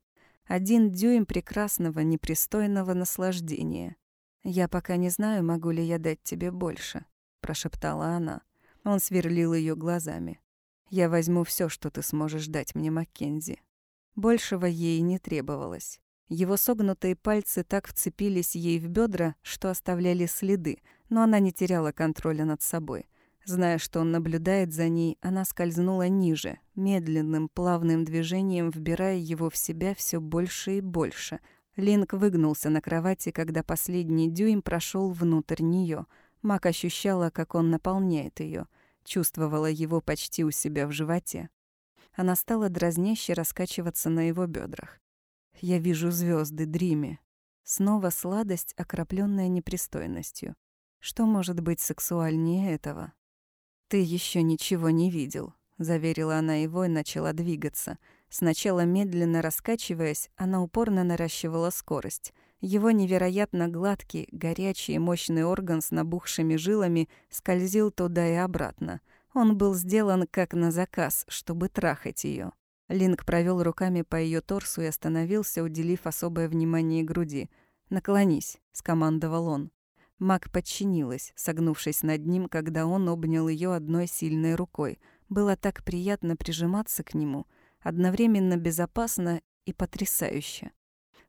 Один дюйм прекрасного, непристойного наслаждения. «Я пока не знаю, могу ли я дать тебе больше», — прошептала она. Он сверлил ее глазами. «Я возьму все, что ты сможешь дать мне, Маккензи». Большего ей не требовалось. Его согнутые пальцы так вцепились ей в бедра, что оставляли следы, но она не теряла контроля над собой — Зная, что он наблюдает за ней, она скользнула ниже, медленным, плавным движением вбирая его в себя все больше и больше. Линк выгнулся на кровати, когда последний дюйм прошел внутрь нее. Мак ощущала, как он наполняет ее, чувствовала его почти у себя в животе. Она стала дразняще раскачиваться на его бедрах. «Я вижу звезды, Дриме». Снова сладость, окропленная непристойностью. Что может быть сексуальнее этого? «Ты еще ничего не видел», — заверила она его и начала двигаться. Сначала медленно раскачиваясь, она упорно наращивала скорость. Его невероятно гладкий, горячий и мощный орган с набухшими жилами скользил туда и обратно. Он был сделан как на заказ, чтобы трахать ее. Линк провел руками по ее торсу и остановился, уделив особое внимание груди. «Наклонись», — скомандовал он. Мак подчинилась, согнувшись над ним, когда он обнял ее одной сильной рукой. Было так приятно прижиматься к нему, одновременно безопасно и потрясающе.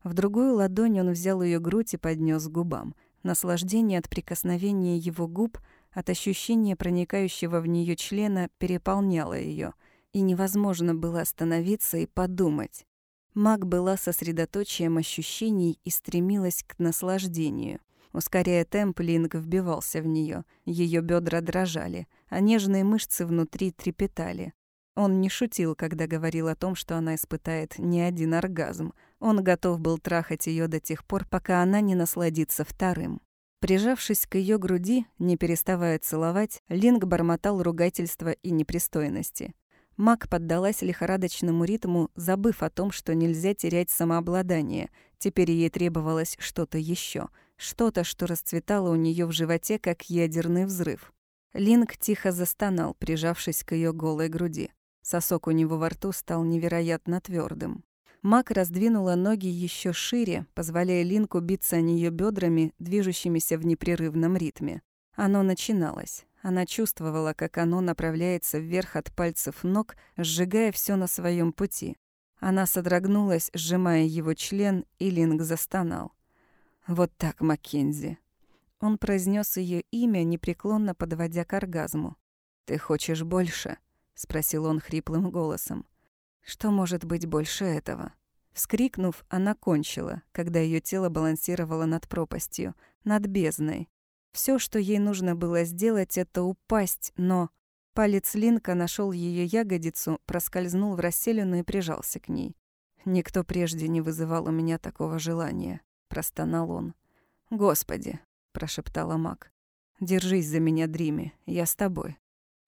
В другую ладонь он взял ее грудь и поднес к губам. Наслаждение от прикосновения его губ, от ощущения проникающего в нее члена переполняло ее, и невозможно было остановиться и подумать. Маг была сосредоточием ощущений и стремилась к наслаждению. Ускоряя темп, Линк вбивался в нее. Ее бедра дрожали, а нежные мышцы внутри трепетали. Он не шутил, когда говорил о том, что она испытает не один оргазм. Он готов был трахать ее до тех пор, пока она не насладится вторым. Прижавшись к ее груди, не переставая целовать, Линк бормотал ругательства и непристойности. Мак поддалась лихорадочному ритму, забыв о том, что нельзя терять самообладание. Теперь ей требовалось что-то еще — что-то, что расцветало у нее в животе, как ядерный взрыв. Линк тихо застонал, прижавшись к ее голой груди. Сосок у него во рту стал невероятно твердым. Мак раздвинула ноги еще шире, позволяя Линку биться о нее бедрами, движущимися в непрерывном ритме. Оно начиналось. Она чувствовала, как оно направляется вверх от пальцев ног, сжигая все на своем пути. Она содрогнулась, сжимая его член, и Линк застонал. «Вот так, Маккензи». Он произнес ее имя, непреклонно подводя к оргазму. «Ты хочешь больше?» — спросил он хриплым голосом. «Что может быть больше этого?» Вскрикнув, она кончила, когда ее тело балансировало над пропастью, над бездной. Все, что ей нужно было сделать, это упасть, но... Палец Линка нашел ее ягодицу, проскользнул в расселенную и прижался к ней. «Никто прежде не вызывал у меня такого желания», — простонал он. «Господи», — прошептала Мак, — «держись за меня, Дриме, я с тобой».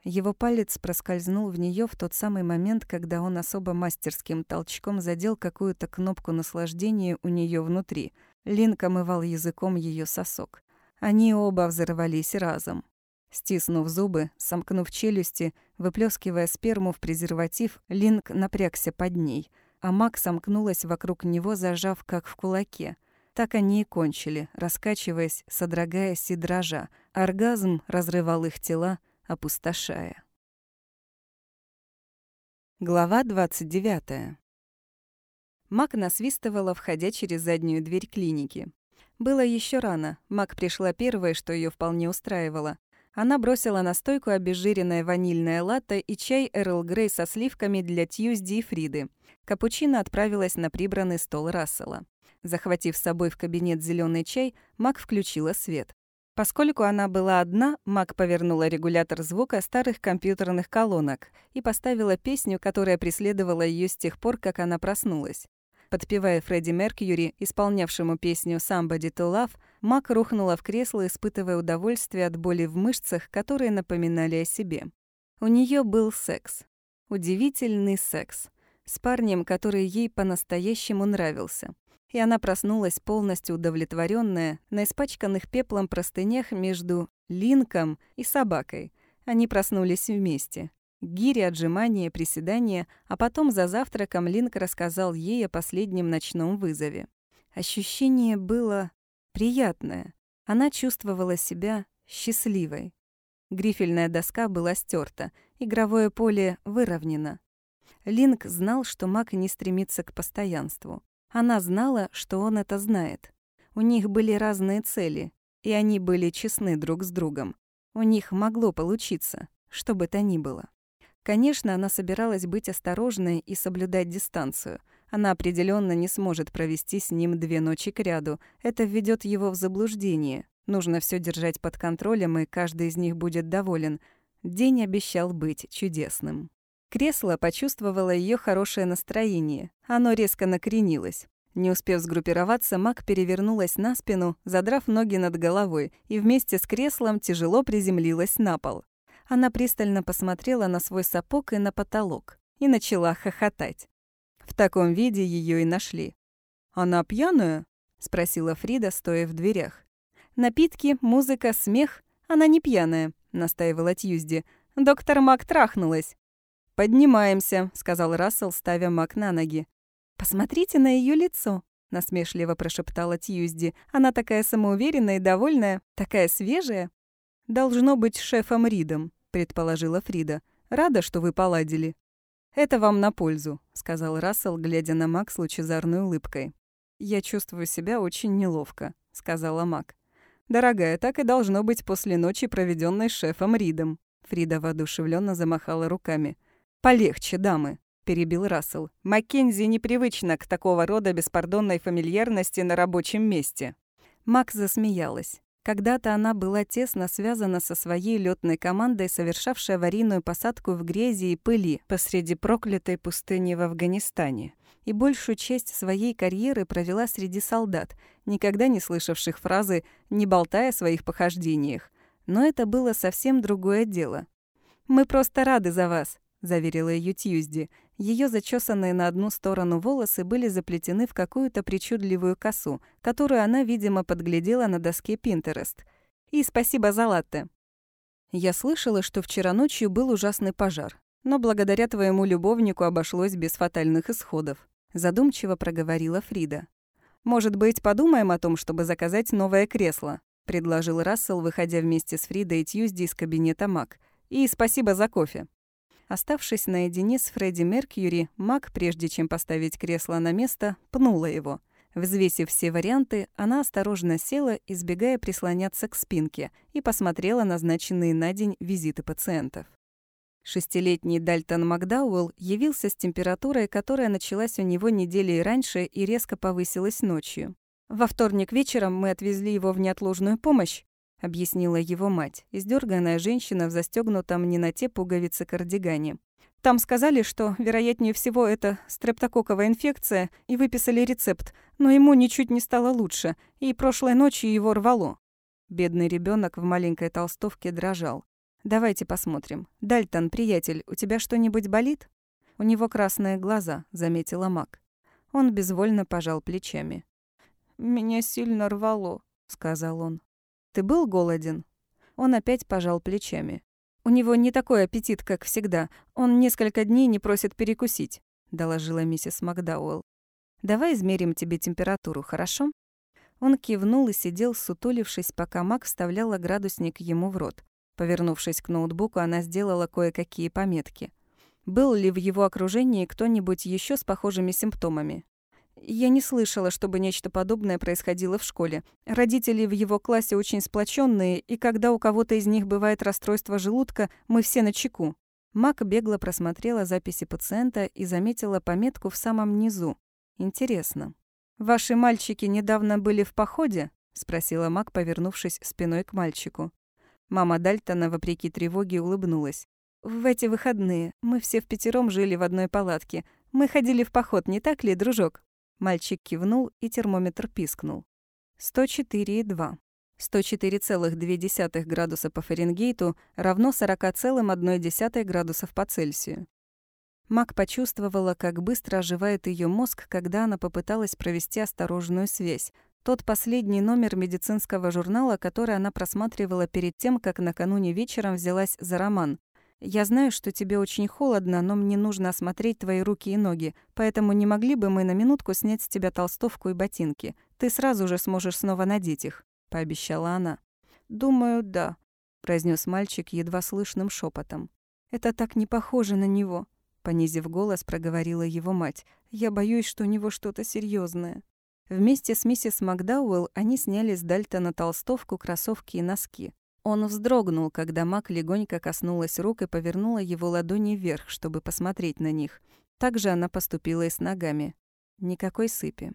Его палец проскользнул в нее в тот самый момент, когда он особо мастерским толчком задел какую-то кнопку наслаждения у нее внутри. Линк омывал языком ее сосок. Они оба взорвались разом. Стиснув зубы, сомкнув челюсти, выплескивая сперму в презерватив, Линк напрягся под ней, а Мак сомкнулась вокруг него, зажав как в кулаке. Так они и кончили, раскачиваясь, содрогаясь и дрожа. Оргазм разрывал их тела, опустошая. Глава 29. Мак насвистывала, входя через заднюю дверь клиники. Было еще рано. Мак пришла первой, что ее вполне устраивало. Она бросила на стойку обезжиренное ванильное латте и чай Эрл Грей со сливками для Тьюзди и Фриды. Капучино отправилась на прибранный стол Рассела. Захватив с собой в кабинет зеленый чай, Мак включила свет. Поскольку она была одна, Мак повернула регулятор звука старых компьютерных колонок и поставила песню, которая преследовала ее с тех пор, как она проснулась. Подпевая Фредди Меркьюри, исполнявшему песню «Somebody to Love», Мак рухнула в кресло, испытывая удовольствие от боли в мышцах, которые напоминали о себе. У нее был секс. Удивительный секс. С парнем, который ей по-настоящему нравился. И она проснулась полностью удовлетворенная на испачканных пеплом простынях между Линком и собакой. Они проснулись вместе. Гири, отжимания, приседания, а потом за завтраком Линк рассказал ей о последнем ночном вызове. Ощущение было приятное. Она чувствовала себя счастливой. Грифельная доска была стерта, игровое поле выровнено. Линк знал, что маг не стремится к постоянству. Она знала, что он это знает. У них были разные цели, и они были честны друг с другом. У них могло получиться, что бы то ни было. Конечно, она собиралась быть осторожной и соблюдать дистанцию. Она определенно не сможет провести с ним две ночи кряду. Это введет его в заблуждение. Нужно все держать под контролем, и каждый из них будет доволен. День обещал быть чудесным. Кресло почувствовало ее хорошее настроение. Оно резко накренилось. Не успев сгруппироваться, Мак перевернулась на спину, задрав ноги над головой, и вместе с креслом тяжело приземлилась на пол. Она пристально посмотрела на свой сапог и на потолок и начала хохотать. В таком виде ее и нашли. «Она пьяная?» — спросила Фрида, стоя в дверях. «Напитки, музыка, смех. Она не пьяная», — настаивала Тьюзди. «Доктор Мак трахнулась». «Поднимаемся», — сказал Рассел, ставя Мак на ноги. «Посмотрите на ее лицо», — насмешливо прошептала Тьюзди. «Она такая самоуверенная и довольная, такая свежая». «Должно быть шефом Ридом», — предположила Фрида. «Рада, что вы поладили». «Это вам на пользу», — сказал Рассел, глядя на Мак с лучезарной улыбкой. «Я чувствую себя очень неловко», — сказала Мак. «Дорогая, так и должно быть после ночи, проведенной шефом Ридом». Фрида воодушевленно замахала руками. «Полегче, дамы», — перебил Рассел. «Маккензи непривычна к такого рода беспардонной фамильярности на рабочем месте». Мак засмеялась. Когда-то она была тесно связана со своей летной командой, совершавшей аварийную посадку в грязи и пыли посреди проклятой пустыни в Афганистане. И большую часть своей карьеры провела среди солдат, никогда не слышавших фразы «не болтая о своих похождениях». Но это было совсем другое дело. «Мы просто рады за вас», — заверила ее Тьюзди. Ее зачесанные на одну сторону волосы были заплетены в какую-то причудливую косу, которую она, видимо, подглядела на доске Pinterest. «И спасибо за латте». «Я слышала, что вчера ночью был ужасный пожар, но благодаря твоему любовнику обошлось без фатальных исходов», задумчиво проговорила Фрида. «Может быть, подумаем о том, чтобы заказать новое кресло?» предложил Рассел, выходя вместе с Фридой и Тьюзди из кабинета Мак. «И спасибо за кофе». Оставшись наедине с Фредди Меркьюри, Мак, прежде чем поставить кресло на место, пнула его. Взвесив все варианты, она осторожно села, избегая прислоняться к спинке, и посмотрела назначенные на день визиты пациентов. Шестилетний Дальтон Макдауэлл явился с температурой, которая началась у него недели раньше и резко повысилась ночью. «Во вторник вечером мы отвезли его в неотложную помощь», — объяснила его мать, издерганная женщина в застегнутом не на те пуговицы кардигане. Там сказали, что, вероятнее всего, это стрептококковая инфекция, и выписали рецепт, но ему ничуть не стало лучше, и прошлой ночью его рвало. Бедный ребенок в маленькой толстовке дрожал. «Давайте посмотрим. Дальтон, приятель, у тебя что-нибудь болит?» «У него красные глаза», — заметила Мак. Он безвольно пожал плечами. «Меня сильно рвало», — сказал он. «Ты был голоден?» Он опять пожал плечами. «У него не такой аппетит, как всегда. Он несколько дней не просит перекусить», — доложила миссис Макдауэлл. «Давай измерим тебе температуру, хорошо?» Он кивнул и сидел, сутулившись, пока Мак вставляла градусник ему в рот. Повернувшись к ноутбуку, она сделала кое-какие пометки. Был ли в его окружении кто-нибудь еще с похожими симптомами? Я не слышала, чтобы нечто подобное происходило в школе. Родители в его классе очень сплоченные, и когда у кого-то из них бывает расстройство желудка, мы все на чеку. Мак бегло просмотрела записи пациента и заметила пометку в самом низу. Интересно. «Ваши мальчики недавно были в походе?» — спросила Мак, повернувшись спиной к мальчику. Мама Дальтона, вопреки тревоге, улыбнулась. «В эти выходные мы все в пятером жили в одной палатке. Мы ходили в поход, не так ли, дружок?» Мальчик кивнул, и термометр пискнул. 104,2. 104,2 градуса по Фаренгейту равно 40,1 градусов по Цельсию. Мак почувствовала, как быстро оживает ее мозг, когда она попыталась провести осторожную связь. Тот последний номер медицинского журнала, который она просматривала перед тем, как накануне вечером взялась за роман. Я знаю, что тебе очень холодно, но мне нужно осмотреть твои руки и ноги, поэтому не могли бы мы на минутку снять с тебя толстовку и ботинки? Ты сразу же сможешь снова надеть их», — пообещала она. «Думаю, да», — произнес мальчик едва слышным шепотом. «Это так не похоже на него», — понизив голос, проговорила его мать. «Я боюсь, что у него что-то серьезное. Вместе с миссис Макдауэлл они сняли с Дальтона толстовку, кроссовки и носки. Он вздрогнул, когда Мак легонько коснулась рук и повернула его ладони вверх, чтобы посмотреть на них. Так же она поступила и с ногами. Никакой сыпи.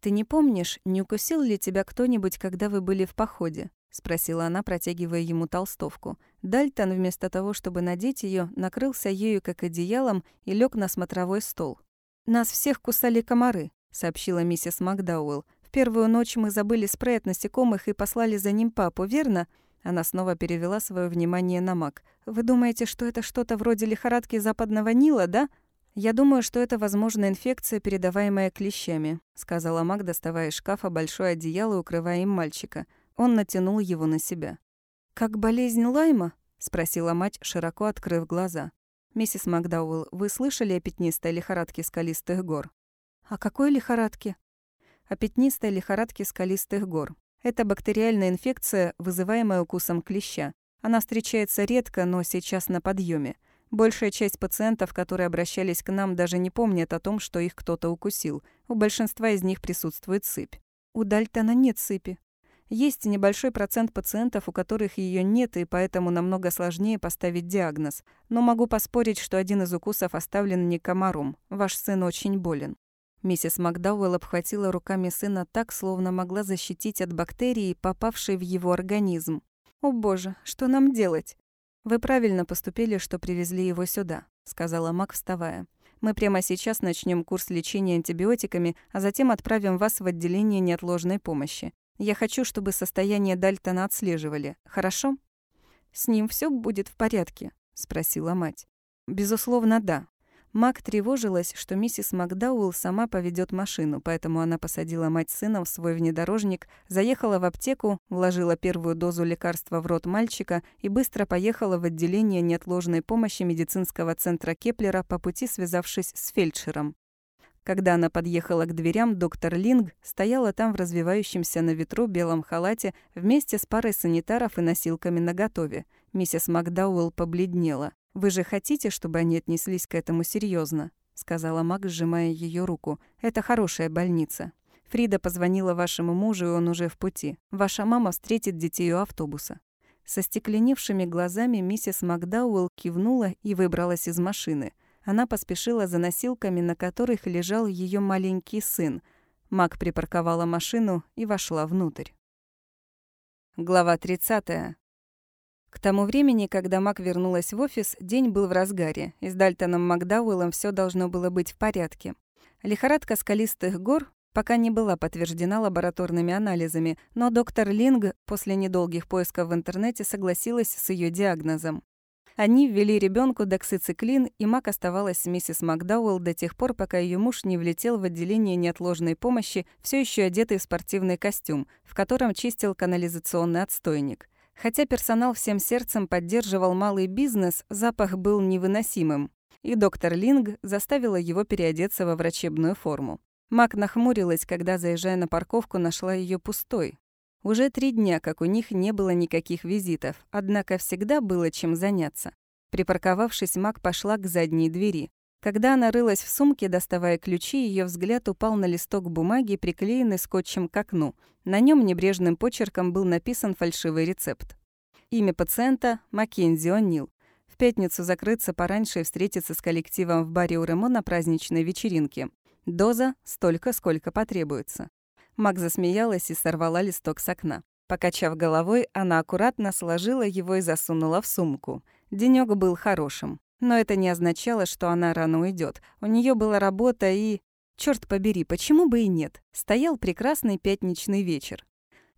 «Ты не помнишь, не укусил ли тебя кто-нибудь, когда вы были в походе?» — спросила она, протягивая ему толстовку. Дальтон, вместо того, чтобы надеть ее, накрылся ею как одеялом и лег на смотровой стол. «Нас всех кусали комары», — сообщила миссис Макдауэлл. «В первую ночь мы забыли спрей от насекомых и послали за ним папу, верно? Она снова перевела свое внимание на маг. «Вы думаете, что это что-то вроде лихорадки западного Нила, да?» «Я думаю, что это, возможно, инфекция, передаваемая клещами», сказала маг, доставая из шкафа большое одеяло, укрывая им мальчика. Он натянул его на себя. «Как болезнь Лайма?» спросила мать, широко открыв глаза. «Миссис Макдауэлл, вы слышали о пятнистой лихорадке скалистых гор?» «О какой лихорадке?» «О пятнистой лихорадке скалистых гор. Это бактериальная инфекция, вызываемая укусом клеща. Она встречается редко, но сейчас на подъеме. Большая часть пациентов, которые обращались к нам, даже не помнят о том, что их кто-то укусил. У большинства из них присутствует сыпь. У Дальтона нет сыпи. Есть небольшой процент пациентов, у которых ее нет, и поэтому намного сложнее поставить диагноз. Но могу поспорить, что один из укусов оставлен не комаром. Ваш сын очень болен. Миссис Макдауэлл обхватила руками сына так, словно могла защитить от бактерии, попавшей в его организм. «О боже, что нам делать?» «Вы правильно поступили, что привезли его сюда», — сказала Мак, вставая. «Мы прямо сейчас начнем курс лечения антибиотиками, а затем отправим вас в отделение неотложной помощи. Я хочу, чтобы состояние Дальтона отслеживали. Хорошо?» «С ним все будет в порядке?» — спросила мать. «Безусловно, да», Мак тревожилась, что миссис Макдауэлл сама поведет машину, поэтому она посадила мать с сыном в свой внедорожник, заехала в аптеку, вложила первую дозу лекарства в рот мальчика и быстро поехала в отделение неотложной помощи медицинского центра Кеплера по пути связавшись с фельдшером. Когда она подъехала к дверям, доктор Линг стояла там в развивающемся на ветру белом халате вместе с парой санитаров и носилками наготове. Миссис Макдауэлл побледнела. «Вы же хотите, чтобы они отнеслись к этому серьезно? сказала Мак, сжимая ее руку. «Это хорошая больница. Фрида позвонила вашему мужу, и он уже в пути. Ваша мама встретит детей у автобуса». Со стекленевшими глазами миссис Макдауэлл кивнула и выбралась из машины. Она поспешила за носилками, на которых лежал ее маленький сын. Мак припарковала машину и вошла внутрь. Глава 30. К тому времени, когда Мак вернулась в офис, день был в разгаре, и с Дальтоном Макдауэллом все должно было быть в порядке. Лихорадка скалистых гор пока не была подтверждена лабораторными анализами, но доктор Линг после недолгих поисков в интернете согласилась с ее диагнозом. Они ввели ребенку доксициклин, и Мак оставалась с миссис Макдауэлл до тех пор, пока ее муж не влетел в отделение неотложной помощи, все еще одетый в спортивный костюм, в котором чистил канализационный отстойник. Хотя персонал всем сердцем поддерживал малый бизнес, запах был невыносимым, и доктор Линг заставила его переодеться во врачебную форму. Мак нахмурилась, когда, заезжая на парковку, нашла ее пустой. Уже три дня, как у них не было никаких визитов, однако всегда было чем заняться. Припарковавшись, Мак пошла к задней двери. Когда она рылась в сумке, доставая ключи, ее взгляд упал на листок бумаги, приклеенный скотчем к окну. На нем небрежным почерком был написан фальшивый рецепт. Имя пациента — Маккензи О'Нил. В пятницу закрыться пораньше и встретиться с коллективом в баре у Ремо на праздничной вечеринке. Доза — столько, сколько потребуется. Мак засмеялась и сорвала листок с окна. Покачав головой, она аккуратно сложила его и засунула в сумку. Денёк был хорошим. Но это не означало, что она рано уйдет. У нее была работа и... Черт побери, почему бы и нет? Стоял прекрасный пятничный вечер.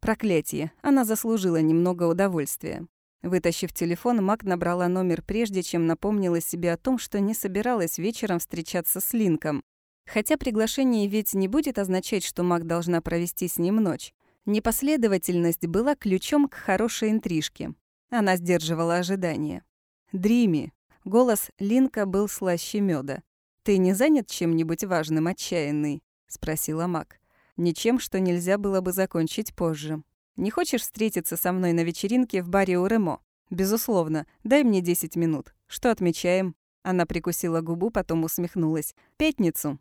Проклятие, она заслужила немного удовольствия. Вытащив телефон, Мак набрала номер прежде, чем напомнила себе о том, что не собиралась вечером встречаться с Линком. Хотя приглашение ведь не будет означать, что Мак должна провести с ним ночь. Непоследовательность была ключом к хорошей интрижке. Она сдерживала ожидания. «Дрими», Голос Линка был слаще меда. «Ты не занят чем-нибудь важным, отчаянный?» — спросила Мак. «Ничем, что нельзя было бы закончить позже. Не хочешь встретиться со мной на вечеринке в баре у Ремо? Безусловно. Дай мне 10 минут. Что отмечаем?» Она прикусила губу, потом усмехнулась. «Пятницу».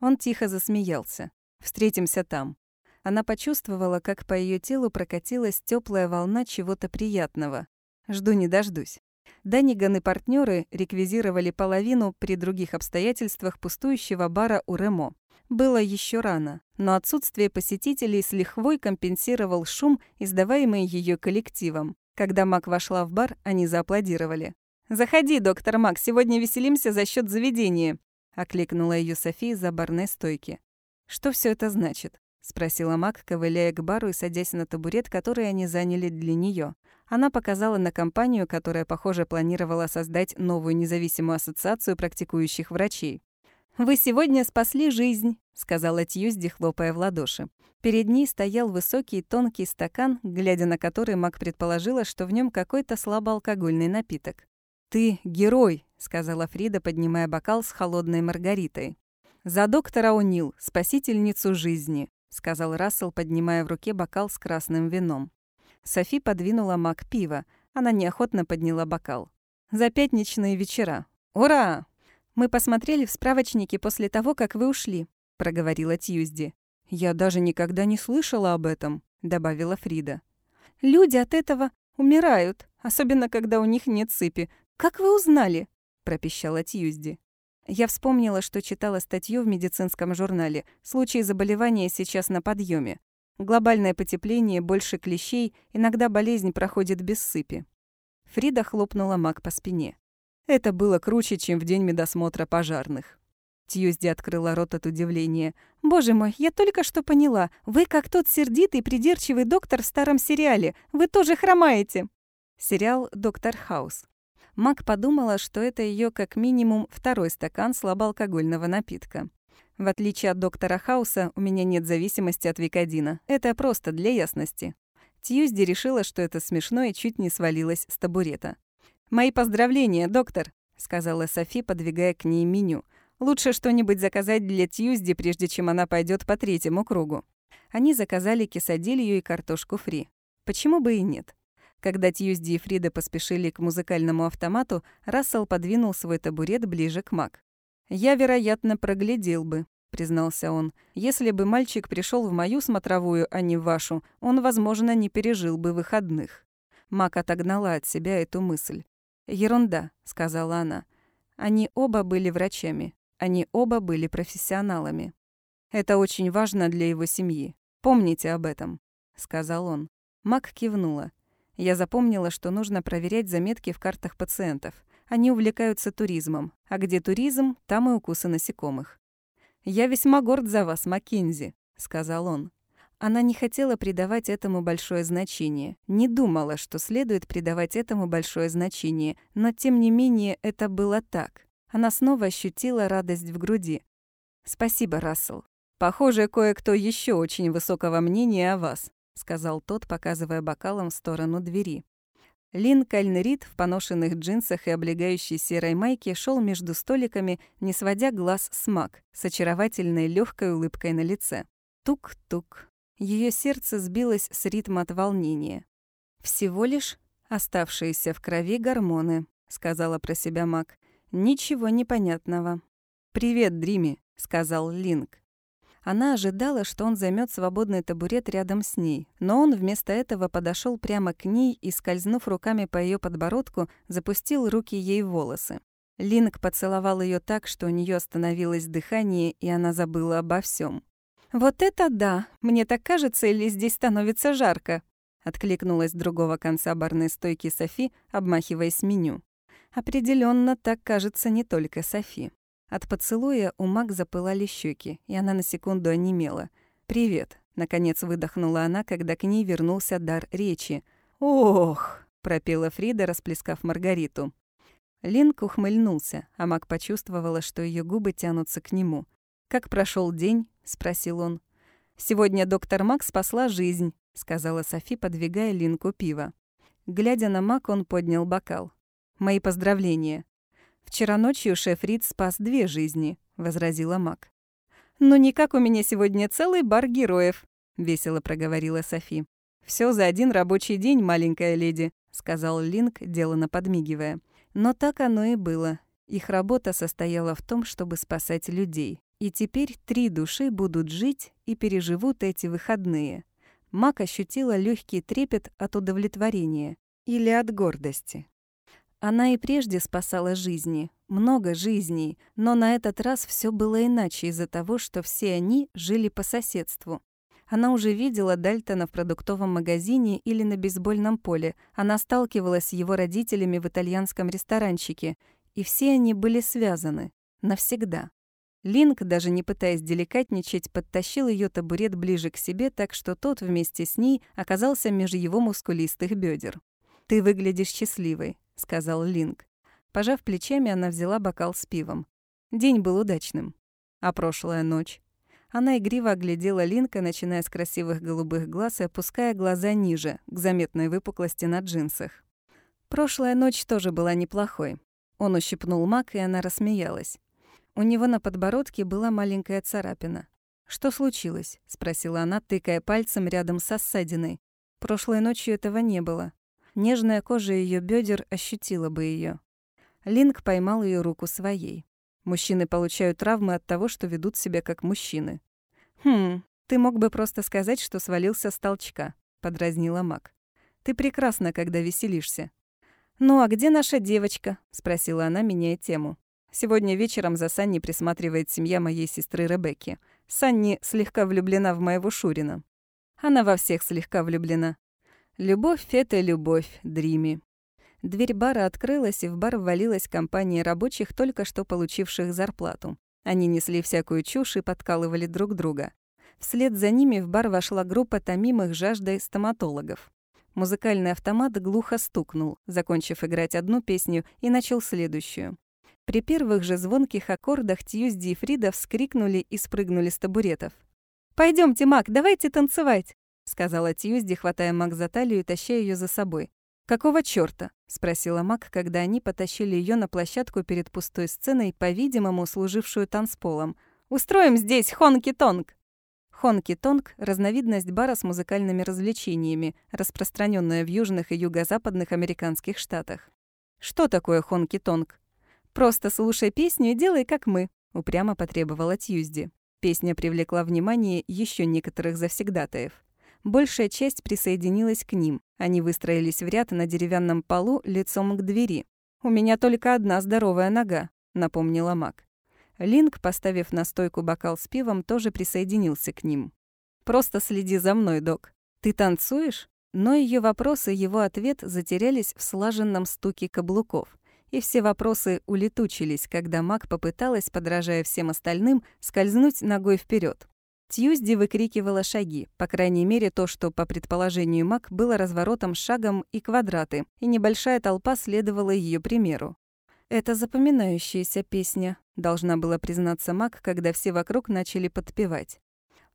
Он тихо засмеялся. «Встретимся там». Она почувствовала, как по ее телу прокатилась теплая волна чего-то приятного. «Жду не дождусь». Даниган и партнеры реквизировали половину при других обстоятельствах пустующего бара у Ремо. Было еще рано, но отсутствие посетителей с лихвой компенсировал шум, издаваемый ее коллективом. Когда Мак вошла в бар, они зааплодировали. «Заходи, доктор Мак, сегодня веселимся за счет заведения», — окликнула ее София за барной стойки. «Что все это значит?» — спросила Мак, ковыляя к бару и садясь на табурет, который они заняли для нее. Она показала на компанию, которая, похоже, планировала создать новую независимую ассоциацию практикующих врачей. «Вы сегодня спасли жизнь», — сказала Тьюзди, хлопая в ладоши. Перед ней стоял высокий тонкий стакан, глядя на который Мак предположила, что в нем какой-то слабоалкогольный напиток. «Ты герой», — сказала Фрида, поднимая бокал с холодной маргаритой. «За доктора О'Нил, спасительницу жизни», — сказал Рассел, поднимая в руке бокал с красным вином. Софи подвинула мак пива. Она неохотно подняла бокал. «За пятничные вечера. Ура!» «Мы посмотрели в справочнике после того, как вы ушли», — проговорила Тьюзди. «Я даже никогда не слышала об этом», — добавила Фрида. «Люди от этого умирают, особенно когда у них нет сыпи. Как вы узнали?» — пропищала Тьюзди. Я вспомнила, что читала статью в медицинском журнале. Случаи заболевания сейчас на подъеме. Глобальное потепление, больше клещей, иногда болезнь проходит без сыпи. Фрида хлопнула Мак по спине. Это было круче, чем в день медосмотра пожарных. Тьюзди открыла рот от удивления. «Боже мой, я только что поняла. Вы как тот сердитый, придирчивый доктор в старом сериале. Вы тоже хромаете». Сериал «Доктор Хаус». Мак подумала, что это ее как минимум второй стакан слабоалкогольного напитка. В отличие от доктора Хауса, у меня нет зависимости от Викодина. Это просто для ясности. Тьюзди решила, что это смешно и чуть не свалилась с табурета. «Мои поздравления, доктор», — сказала Софи, подвигая к ней меню. «Лучше что-нибудь заказать для Тьюзди, прежде чем она пойдет по третьему кругу». Они заказали кисадилью и картошку фри. Почему бы и нет? Когда Тьюзди и Фрида поспешили к музыкальному автомату, Рассел подвинул свой табурет ближе к Мак. «Я, вероятно, проглядел бы», — признался он. «Если бы мальчик пришел в мою смотровую, а не в вашу, он, возможно, не пережил бы выходных». Мак отогнала от себя эту мысль. «Ерунда», — сказала она. Они оба были врачами. Они оба были профессионалами. «Это очень важно для его семьи. Помните об этом», — сказал он. Мак кивнула. Я запомнила, что нужно проверять заметки в картах пациентов. Они увлекаются туризмом. А где туризм, там и укусы насекомых. «Я весьма горд за вас, Маккензи», — сказал он. Она не хотела придавать этому большое значение, не думала, что следует придавать этому большое значение, но тем не менее это было так. Она снова ощутила радость в груди. «Спасибо, Рассел. Похоже, кое-кто еще очень высокого мнения о вас сказал тот, показывая бокалом в сторону двери. Линкольн Рид в поношенных джинсах и облегающей серой майке шел между столиками, не сводя глаз с Мак, с очаровательной легкой улыбкой на лице. Тук-тук. Ее сердце сбилось с ритма от волнения. «Всего лишь оставшиеся в крови гормоны», — сказала про себя Мак. «Ничего непонятного». «Привет, Дрими», — сказал Линк. Она ожидала, что он займет свободный табурет рядом с ней, но он вместо этого подошел прямо к ней и, скользнув руками по ее подбородку, запустил руки ей в волосы. Линк поцеловал ее так, что у нее остановилось дыхание, и она забыла обо всем. «Вот это да! Мне так кажется, или здесь становится жарко?» Откликнулась с другого конца барной стойки Софи, обмахиваясь меню. Определенно так кажется не только Софи. От поцелуя у Мак запылали щеки, и она на секунду онемела. «Привет», — наконец выдохнула она, когда к ней вернулся дар речи. «Ох!» — пропела Фрида, расплескав Маргариту. Линк ухмыльнулся, а Мак почувствовала, что ее губы тянутся к нему. «Как прошел день?» — спросил он. «Сегодня доктор Мак спасла жизнь», — сказала Софи, подвигая Линку пиво. Глядя на Мак, он поднял бокал. «Мои поздравления. «Вчера ночью шеф Рид спас две жизни», — возразила Мак. «Ну никак у меня сегодня целый бар героев», — весело проговорила Софи. Все за один рабочий день, маленькая леди», — сказал Линк, делано подмигивая. Но так оно и было. Их работа состояла в том, чтобы спасать людей. И теперь три души будут жить и переживут эти выходные. Мак ощутила легкий трепет от удовлетворения или от гордости. Она и прежде спасала жизни, много жизней, но на этот раз все было иначе из-за того, что все они жили по соседству. Она уже видела Дальтона в продуктовом магазине или на бейсбольном поле. Она сталкивалась с его родителями в итальянском ресторанчике. И все они были связаны. Навсегда. Линк, даже не пытаясь деликатничать, подтащил ее табурет ближе к себе, так что тот вместе с ней оказался между его мускулистых бедер. «Ты выглядишь счастливой», — сказал Линк. Пожав плечами, она взяла бокал с пивом. День был удачным. А прошлая ночь? Она игриво оглядела Линка, начиная с красивых голубых глаз и опуская глаза ниже, к заметной выпуклости на джинсах. Прошлая ночь тоже была неплохой. Он ущипнул Мак, и она рассмеялась. У него на подбородке была маленькая царапина. «Что случилось?» — спросила она, тыкая пальцем рядом со ссадиной. «Прошлой ночью этого не было. Нежная кожа ее бедер ощутила бы ее. Линк поймал ее руку своей. Мужчины получают травмы от того, что ведут себя как мужчины. «Хм, ты мог бы просто сказать, что свалился с толчка», — подразнила Мак. «Ты прекрасна, когда веселишься». «Ну а где наша девочка?» — спросила она, меняя тему. «Сегодня вечером за Санни присматривает семья моей сестры Ребекки. Санни слегка влюблена в моего Шурина. Она во всех слегка влюблена. Любовь — это любовь, Дрими. Дверь бара открылась, и в бар ввалилась компания рабочих, только что получивших зарплату. Они несли всякую чушь и подкалывали друг друга. Вслед за ними в бар вошла группа томимых жаждой стоматологов. Музыкальный автомат глухо стукнул, закончив играть одну песню, и начал следующую. При первых же звонких аккордах Тьюзди и Фрида вскрикнули и спрыгнули с табуретов. Пойдемте, Мак, давайте танцевать!» — сказала Тьюзди, хватая Мак за талию и таща ее за собой. «Какого чёрта?» — спросила Мак, когда они потащили ее на площадку перед пустой сценой, по-видимому, служившую танцполом. «Устроим здесь хонки-тонг!» Хонки-тонг – разновидность бара с музыкальными развлечениями, распространенная в южных и юго-западных американских штатах. Что такое хонки-тонг? Просто слушай песню и делай, как мы, упрямо потребовала Тьюзди. Песня привлекла внимание еще некоторых завсегдатаев. Большая часть присоединилась к ним. Они выстроились в ряд на деревянном полу лицом к двери. «У меня только одна здоровая нога», — напомнила Мак. Линк, поставив на стойку бокал с пивом, тоже присоединился к ним. «Просто следи за мной, док. Ты танцуешь?» Но ее вопросы и его ответ затерялись в слаженном стуке каблуков. И все вопросы улетучились, когда Мак попыталась, подражая всем остальным, скользнуть ногой вперед. Тьюзди выкрикивала шаги, по крайней мере то, что, по предположению Мак, было разворотом шагом и квадраты, и небольшая толпа следовала ее примеру. «Это запоминающаяся песня», — должна была признаться Мак, когда все вокруг начали подпевать.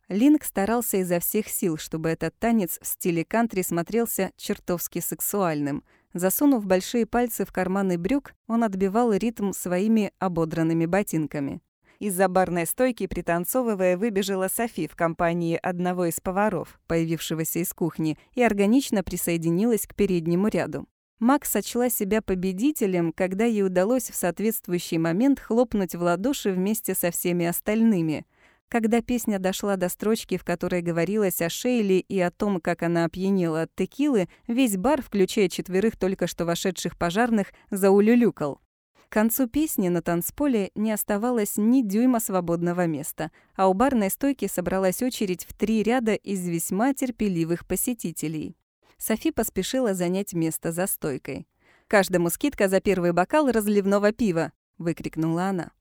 Линк старался изо всех сил, чтобы этот танец в стиле кантри смотрелся чертовски сексуальным. Засунув большие пальцы в карманы брюк, он отбивал ритм своими ободранными ботинками. Из-за барной стойки, пританцовывая, выбежала Софи в компании одного из поваров, появившегося из кухни, и органично присоединилась к переднему ряду. Макс сочла себя победителем, когда ей удалось в соответствующий момент хлопнуть в ладоши вместе со всеми остальными. Когда песня дошла до строчки, в которой говорилось о Шейли и о том, как она опьянела от текилы, весь бар, включая четверых только что вошедших пожарных, заулюлюкал. К концу песни на танцполе не оставалось ни дюйма свободного места, а у барной стойки собралась очередь в три ряда из весьма терпеливых посетителей. Софи поспешила занять место за стойкой. «Каждому скидка за первый бокал разливного пива!» — выкрикнула она.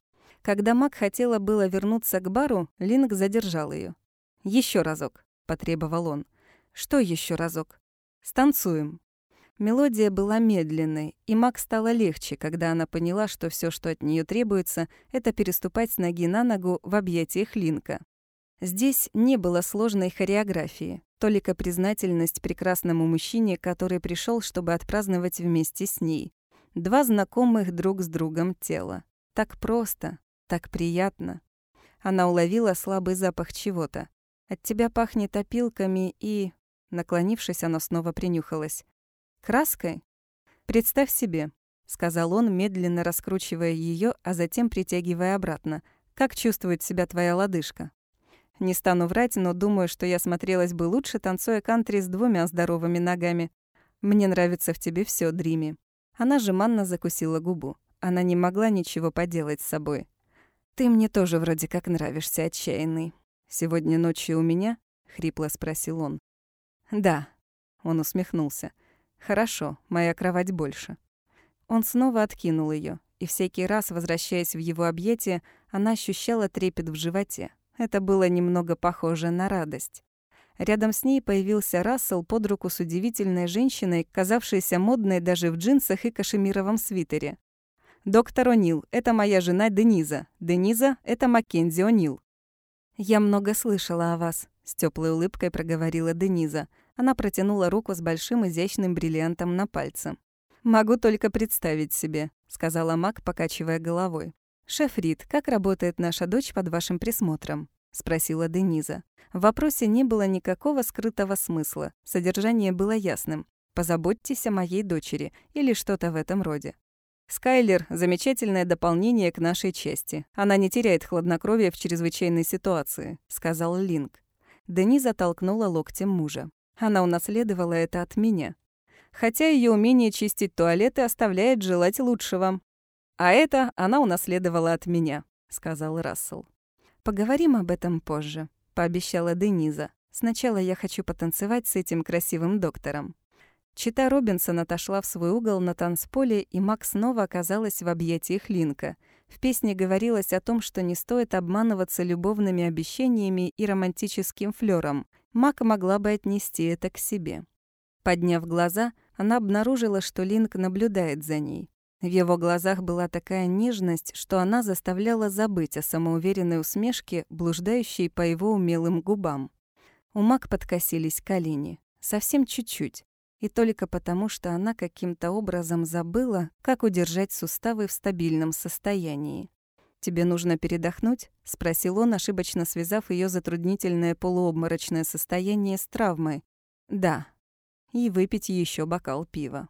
Когда Мак хотела было вернуться к бару, Линк задержал ее. Еще разок», — потребовал он. «Что еще разок?» «Станцуем». Мелодия была медленной, и Мак стало легче, когда она поняла, что все, что от нее требуется, это переступать с ноги на ногу в объятиях Линка. Здесь не было сложной хореографии, только признательность прекрасному мужчине, который пришел, чтобы отпраздновать вместе с ней. Два знакомых друг с другом тела. Так просто, так приятно. Она уловила слабый запах чего-то. От тебя пахнет опилками и... Наклонившись, она снова принюхалась. «Краской? Представь себе», — сказал он, медленно раскручивая ее, а затем притягивая обратно. «Как чувствует себя твоя лодыжка?» Не стану врать, но думаю, что я смотрелась бы лучше, танцуя кантри с двумя здоровыми ногами. Мне нравится в тебе все, Дрими. Она жеманно закусила губу. Она не могла ничего поделать с собой. «Ты мне тоже вроде как нравишься, отчаянный. Сегодня ночью у меня?» — хрипло спросил он. «Да», — он усмехнулся. «Хорошо, моя кровать больше». Он снова откинул ее, и всякий раз, возвращаясь в его объятия, она ощущала трепет в животе. Это было немного похоже на радость. Рядом с ней появился Рассел под руку с удивительной женщиной, казавшейся модной даже в джинсах и кашемировом свитере. «Доктор О'Нил, это моя жена Дениза. Дениза — это Маккензи О'Нил». «Я много слышала о вас», — с теплой улыбкой проговорила Дениза. Она протянула руку с большим изящным бриллиантом на пальце. «Могу только представить себе», — сказала Мак, покачивая головой. «Шеф Рид, как работает наша дочь под вашим присмотром?» — спросила Дениза. В вопросе не было никакого скрытого смысла. Содержание было ясным. «Позаботьтесь о моей дочери» или что-то в этом роде. Скайлер — замечательное дополнение к нашей части. Она не теряет хладнокровия в чрезвычайной ситуации», — сказал Линк. Дениза толкнула локтем мужа. Она унаследовала это от меня. Хотя ее умение чистить туалеты оставляет желать лучшего. «А это она унаследовала от меня», — сказал Рассел. «Поговорим об этом позже», — пообещала Дениза. «Сначала я хочу потанцевать с этим красивым доктором». Чита Робинсон отошла в свой угол на танцполе, и Макс снова оказалась в объятиях Линка. В песне говорилось о том, что не стоит обманываться любовными обещаниями и романтическим флёром. Мак могла бы отнести это к себе. Подняв глаза, она обнаружила, что Линк наблюдает за ней. В его глазах была такая нежность, что она заставляла забыть о самоуверенной усмешке, блуждающей по его умелым губам. У Мак подкосились колени. Совсем чуть-чуть. И только потому, что она каким-то образом забыла, как удержать суставы в стабильном состоянии. «Тебе нужно передохнуть?» — спросил он, ошибочно связав ее затруднительное полуобморочное состояние с травмой. «Да». И выпить еще бокал пива.